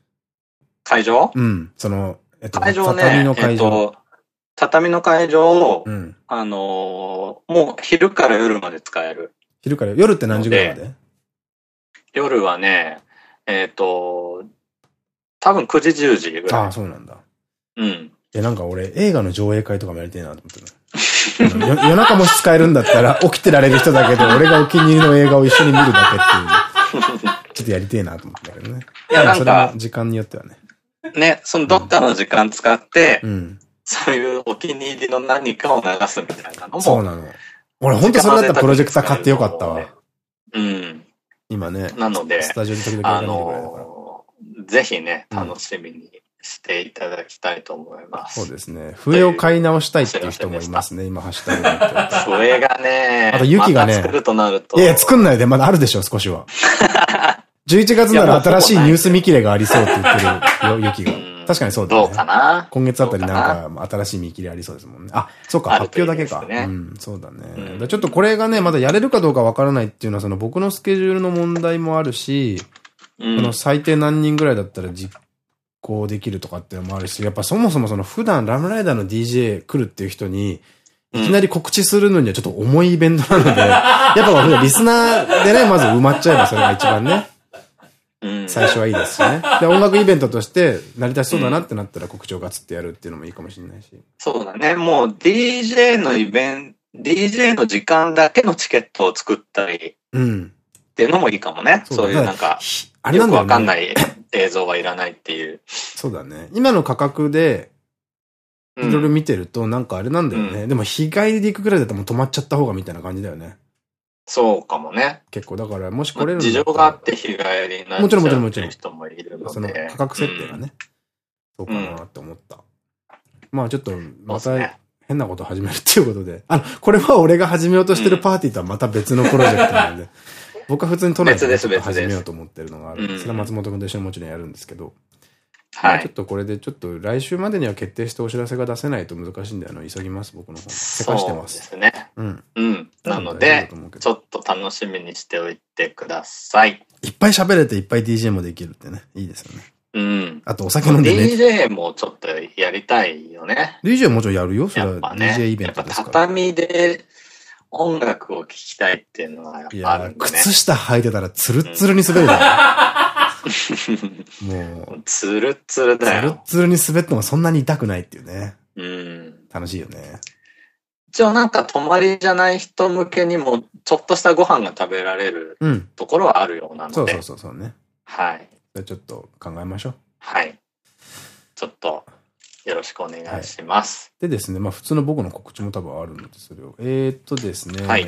会場？うん。その、えっと、会場ね、畳の会場。えっと、畳の会場を、うん、あのー、もう昼から夜まで使える。昼から夜って何時ぐらいまで夜はね、えっ、ー、と、多分9時10時ぐらい。ああ、そうなんだ。うん。いや、なんか俺、映画の上映会とかもやりたいなと思って 夜中もし使えるんだったら、起きてられる人だけで、俺がお気に入りの映画を一緒に見るだけっていう、ちょっとやりてえなと思ってたけどね。いや、なんか、時間によってはね。ね、そのどっかの時間使って、うん、そういうお気に入りの何かを流すみたいなのも。そうなの。俺ほんとそれだったらプロジェクター買ってよかったわ。うん。今ね。なので、スタジオで時々あのぜひね、楽しみにしていただきたいと思います。そうですね。笛を買い直したいっていう人もいますね、今ハッシュタグ笛がね、あと雪がね、作るとなると。いや作んないで、まだあるでしょ、少しは。11月なら新しいニュース見切れがありそうって言ってるよ、雪が。確かにそうだね。どうかな？今月あたりな？んか新しい見切りありそうですもんね。あ、そうか、発表だけか。うん、そうだね。ちょっとこれがね、まだやれるかどうかわからないっていうのは、その僕のスケジュールの問題もあるし、この最低何人ぐらいだったら実行できるとかっていうのもあるし、やっぱそもそもその普段ラムライダーの DJ 来るっていう人に、いきなり告知するのにはちょっと重いイベントなので、やっぱリスナーでね、まず埋まっちゃえばそれが一番ね。最初はいいですしね。で、音楽イベントとして成り立ちそうだなってなったら告知をガツってやるっていうのもいいかもしれないし。そうだね。もう DJ のイベント、DJ の時間だけのチケットを作ったり。うん。っていうのもいいかもね。そういうなんか、あれなんだよ、ね、わかんない 映像はいらないっていう。そうだね。今の価格で、いろいろ見てると、なんかあれなんだよね。うん、でも日帰りで行くくらいだったらもう止まっちゃった方がみたいな感じだよね。そうかもね。結構、だから、もし来れる事情があって日帰りになっちゃうっていう人もいるので。その価格設定がね。そうかなって思った。まあちょっと、また変なこと始めるっていうことで。あの、これは俺が始めようとしてるパーティーとはまた別のプロジェクトなんで。僕は普通に都内で始めようと思ってるのがあるそれは松本君と一緒にもちろんやるんですけど。はい。ちょっとこれでちょっと来週までには決定してお知らせが出せないと難しいんで、あの、急ぎます、僕の方。せかしてます。そうですね。うん。うん。なので、ちょっと楽しみにしておいてください。いっぱい喋れていっぱい DJ もできるってね、いいですよね。うん。あとお酒飲んでね。DJ もちょっとやりたいよね。DJ もちろんやるよ、それは DJ イベントですから。畳で音楽を聴きたいっていうのはやっぱあるんだね。靴下履いてたらツルツルに滑るだろ。もう。ツルツルだよ。ツルツルに滑ってもそんなに痛くないっていうね。うん。楽しいよね。一応なんか泊まりじゃない人向けにも、ちょっとしたご飯が食べられるところはあるようなので。そうそうそうそうね。はい。じゃちょっと考えましょう。はい。ちょっと、よろしくお願いします。はい、でですね、まあ普通の僕の告知も多分あるので、それを。えー、っとですね。はい。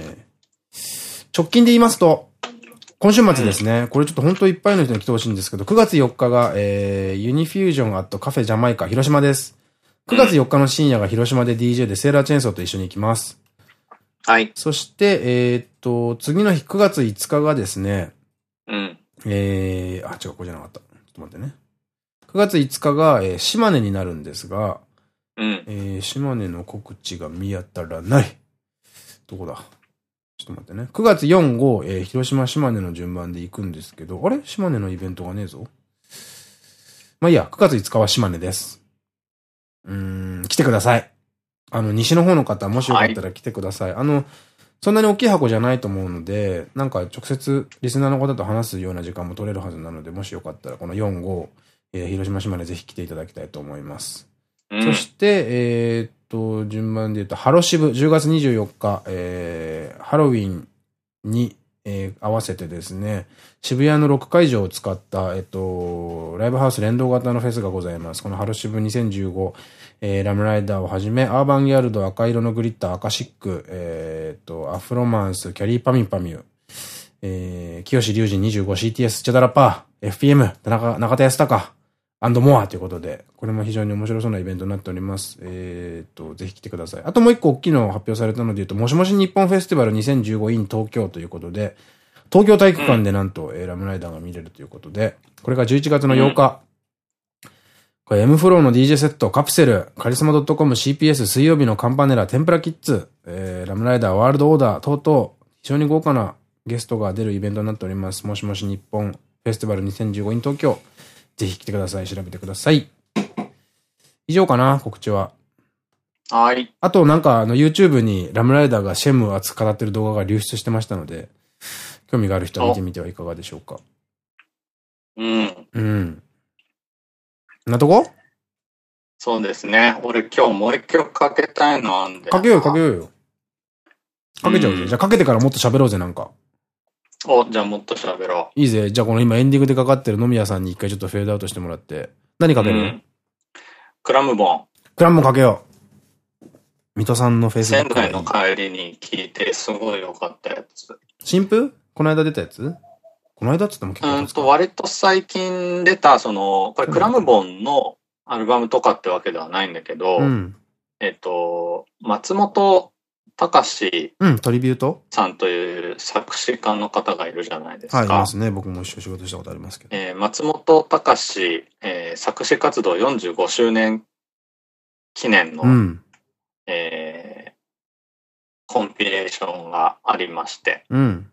直近で言いますと、今週末ですね、うん、これちょっと本当いっぱいの人に来てほしいんですけど、9月4日が、えー、ユニフュージョンアットカフェジャマイカ広島です。9月4日の深夜が広島で DJ でセーラーチェーンソーと一緒に行きます。はい。そして、えー、っと、次の日9月5日がですね、うん。えー、あ、違う、ここじゃなかった。ちょっと待ってね。9月5日が、えー、島根になるんですが、うん。えー、島根の告知が見当たらない。どこだ？ちょっと待ってね。9月4、5、えー、広島、島根の順番で行くんですけど、あれ？島根のイベントがねえぞ。まあいいや、9月5日は島根です。うーん、来てください。あの、西の方の方、もしよかったら来てください。はい、あの、そんなに大きい箱じゃないと思うので、なんか直接リスナーの方と話すような時間も取れるはずなので、もしよかったらこの4、5、えー、広島島根ぜひ来ていただきたいと思います。うん、そして、えー、っと、順番で言うと、ハロシブ、10月24日、えー、ハロウィンに、えー、合わせてですね、渋谷の6会場を使った、えっと、ライブハウス連動型のフェスがございます。このハロシブ2015、えー、ラムライダーをはじめ、アーバンギャルド、赤色のグリッター、赤シック、えー、っと、アフロマンス、キャリーパミュパミュ、えー、清志隆二 25CTS、チャダラパー、FPM、中中田康隆、アンドモアということで、これも非常に面白そうなイベントになっております。えー、っと、ぜひ来てください。あともう一個大きいのを発表されたので言うと、もしもし日本フェスティバル2015 in 東京ということで、東京体育館でなんと、えー、ラムライダーが見れるということで、これが11月の8日。うん、これ M フローの DJ セット、カプセル、カリスマ .com、CPS、水曜日のカンパネラ、天ぷらキッズ、えー、ラムライダー、ワールドオーダー、等々、非常に豪華なゲストが出るイベントになっております。もしもし日本フェスティバル2015 in 東京。ぜひ来てください。調べてください。以上かな、告知は。はい。あと、なんか、あの、YouTube にラムライダーがシェムを扱ってる動画が流出してましたので、興味がある人は見てみてはいかがでしょうか。うん。うん。なとこ？そうですね。俺今日もう一曲かけたいのあんで。かけようかけようよ。かけちゃうぜ。うん、じゃあかけてからもっと喋ろうぜ、なんか。お、じゃあもっと喋ろう。いいぜ。じゃあこの今エンディングでかかってる野宮さんに一回ちょっとフェードアウトしてもらって。何かける、うん、クラムボン。クラムボンかけよう。水戸さんのフェイス仙台の帰りに聞いてすごい良かったやつ。新譜この間出たやつ？この間っつっても結構。うんと、割と最近出た、その、これクラムボンのアルバムとかってわけではないんだけど、うん、えっと、松本隆うん、トリビュート？さんという作詞家の方がいるじゃないですか。はい、いますね。僕も一緒仕事したことありますけど。えー、松本隆、えー、作詞活動45周年記念の、うん、えー、コンピレーションがありまして、うん、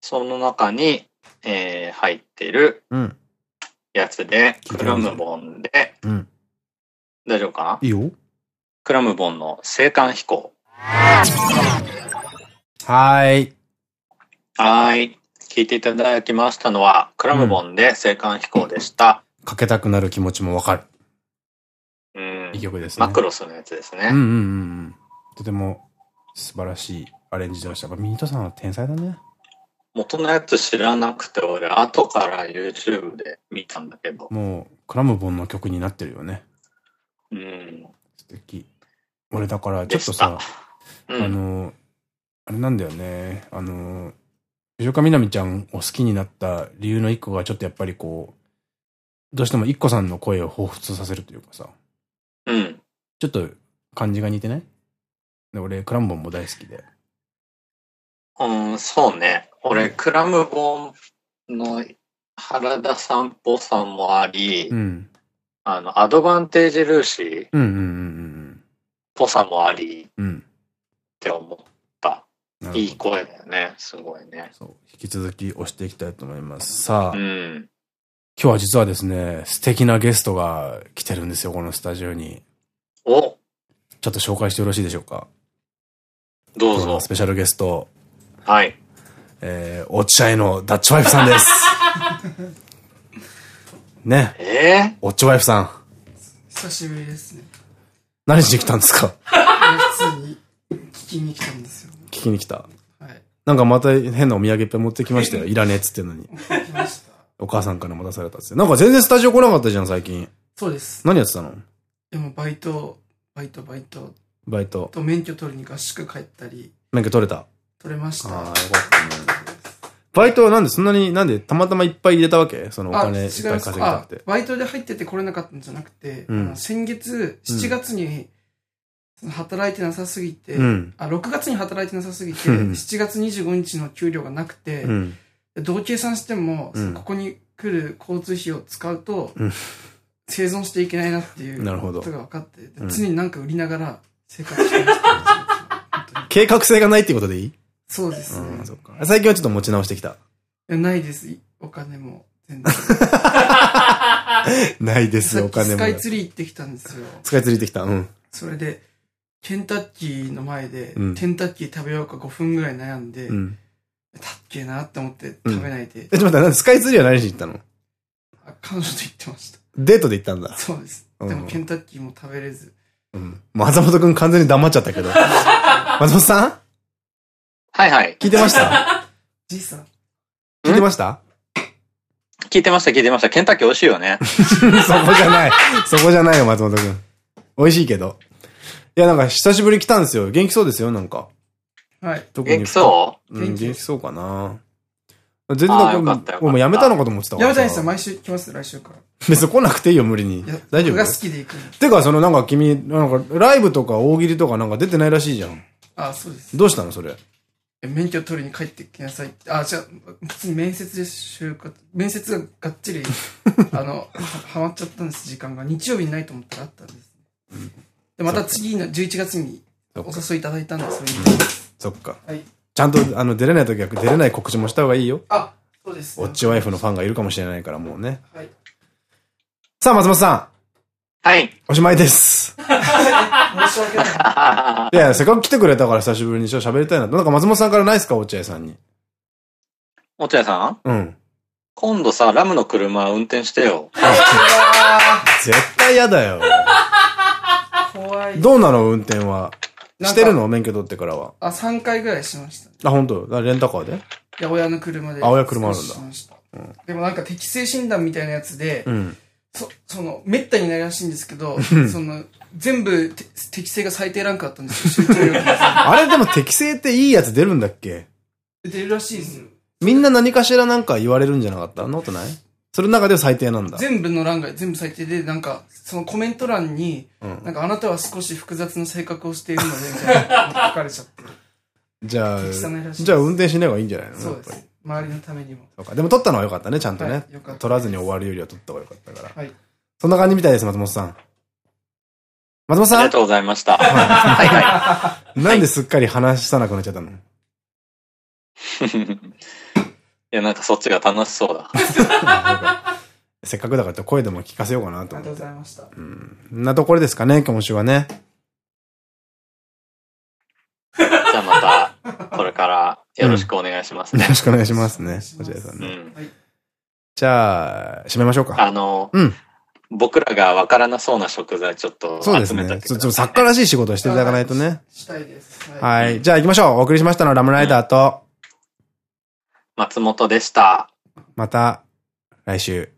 その中に、えー、入ってるやつで、うん、クラムボンで、うん、大丈夫かな？いいよ。クラムボンの青函飛行。はい。はい。聞いていただきましたのは、クラムボンで青函飛行でした。うん、かけたくなる気持ちもわかる。うん。いい曲ですね。マクロスのやつですね。うんうんうん。とても素晴らしいアレンジでした。ミートさんは天才だね。元のやつ知らなくて、俺、後から YouTube で見たんだけど。もう、クラムボンの曲になってるよね。うん。素敵。俺だからちょっとさ、うん、あの、あれなんだよね。あの、藤岡みなみちゃんを好きになった理由の一個がちょっとやっぱりこう、どうしても一個さんの声を彷彿させるというかさ。うん。ちょっと感じが似てない？で俺、クラムボンも大好きで。うん、そうね。俺、クラムボンの原田散歩さんもあり、うん、あの、アドバンテージルーシー。ぽさもあり、うん。って思った。いい声だよね。すごいね。そう。引き続き押していきたいと思います。さあ。うん。今日は実はですね、素敵なゲストが来てるんですよ、このスタジオに。おちょっと紹介してよろしいでしょうか。どうぞ。スペシャルゲスト。はい。えー、おっちゃいのダッチワイフさんです。ね。えー、おっちワイフさん。久しぶりですね。何しに来たんですか？普通に聞きに来たんですよ。聞きに来た。はい。なんかまた変なお土産いっぱい持ってきましたよ。いらねえっつってんのに。お母さんから持たされたっつって。なんか全然スタジオ来なかったじゃん、最近。そうです。何やってたの？でもバイト、バイト、バイト。バイト。と免許取りに合宿帰ったり。免許取れた取れました。ああ、よかったね。バイトはなんでそんなに、なんでたまたまいっぱい入れたわけ？そのお金いっぱい稼ぎたくて。バイトで入ってて来れなかったんじゃなくて、うん、先月、7月に、働いてなさすぎて、うん、あ、6月に働いてなさすぎて、7月25日の給料がなくて、うん、どう計算しても、ここに来る交通費を使うと、生存していけないなっていうことが分かって、常になんか売りながら生活してました。計画性がないってことでいい？そうですね。最近はちょっと持ち直してきた。ないです。お金も。全然。ないです、お金も。スカイツリー行ってきたんですよ。スカイツリー行ってきた。うん。それで、ケンタッキーの前で、うん、ケンタッキー食べようか5分ぐらい悩んで、うん、たっけなって思って食べないで。うん、え、ちょっと待って、スカイツリーは何しに行ったの？彼女と行ってました。デートで行ったんだ。そうです。でもケンタッキーも食べれず。うん。松本くん完全に黙っちゃったけど。松本さん？はいはい。聞いてました？じいさん。聞いてました？聞いてました、聞いてました。ケンタッキー美味しいよね。そこじゃない。そこじゃないよ、松本くん。美味しいけど。いや、なんか久しぶり来たんですよ。元気そうですよ、なんか。はい。特に。元気そう？うん、元気そうかな。全然なんか、もうやめたのかと思ってたやめたいですよ、毎週来ます、来週から。別に来なくていいよ、無理に。大丈夫？が好きで行く。てか、そのなんか君、なんかライブとか大喜利とかなんか出てないらしいじゃん。あ、そうです。どうしたの、それ？免許取りに帰ってきなさいって。あ、じゃあ、普通に面接で就活、面接ががっちり、あの、はまっちゃったんです、時間が。日曜日にないと思ったらあったんです。うん、で、また次の11月にお誘いいただいたんです、そっか。はい。ちゃんと、あの、出れない時は出れない告知もした方がいいよ。あ、そうです。ウォッチワイフのファンがいるかもしれないから、もうね。はい。さあ、松本さん。はい。おしまいです。申し訳ない。いや、せっかく来てくれたから久しぶりにしょ喋りたいななんか松本さんからないですか落合さんに。落合さん？うん。今度さ、ラムの車運転してよ。絶対嫌だよ。怖い。どうなの運転は？してるの？免許取ってからは。あ、3回ぐらいしました、あ、本当？レンタカーで？いや、親の車で。あ、親車あるんだ。うん、でもなんか適正診断みたいなやつで、うん、そ、その、めったにないらしいんですけど、その、全部適正が最低ランクあったんですよ、あれでも適正っていいやつ出るんだっけ？出るらしいですよ。みんな何かしらなんか言われるんじゃなかった？のことない？それの中では最低なんだ。全部の欄が全部最低で、なんか、そのコメント欄に、うん、なんかあなたは少し複雑な性格をしているので、みたいな書かれちゃって。じゃあ、じゃあ運転しない方がいいんじゃないの？そうです。周りのためにも。そうか。でも撮ったのは良かったね、ちゃんとね。はい、撮らずに終わるよりは撮った方が良かったから。はい。そんな感じみたいです、松本さん。松本さん？ありがとうございました。はいはい。なんですっかり話さなくなっちゃったの？いや、なんかそっちが楽しそうだ。せっかくだから声でも聞かせようかなと思って。ありがとうございました。うん。なところですかね、今週はね。じゃあまた、これからよろしくお願いしますね。よろしくお願いしますね。落合さんね。じゃあ、締めましょうか。あの、うん。僕らがわからなそうな食材ちょっとそうですね。ちょっと作家らしい仕事をしていただかないとね。したいです。はい。じゃあ行きましょう。お送りしましたのはラムライダーと、松本でした。また、来週。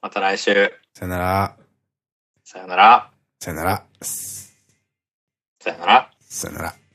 また来週。さよなら。さよなら。さよなら。さよなら。さよなら。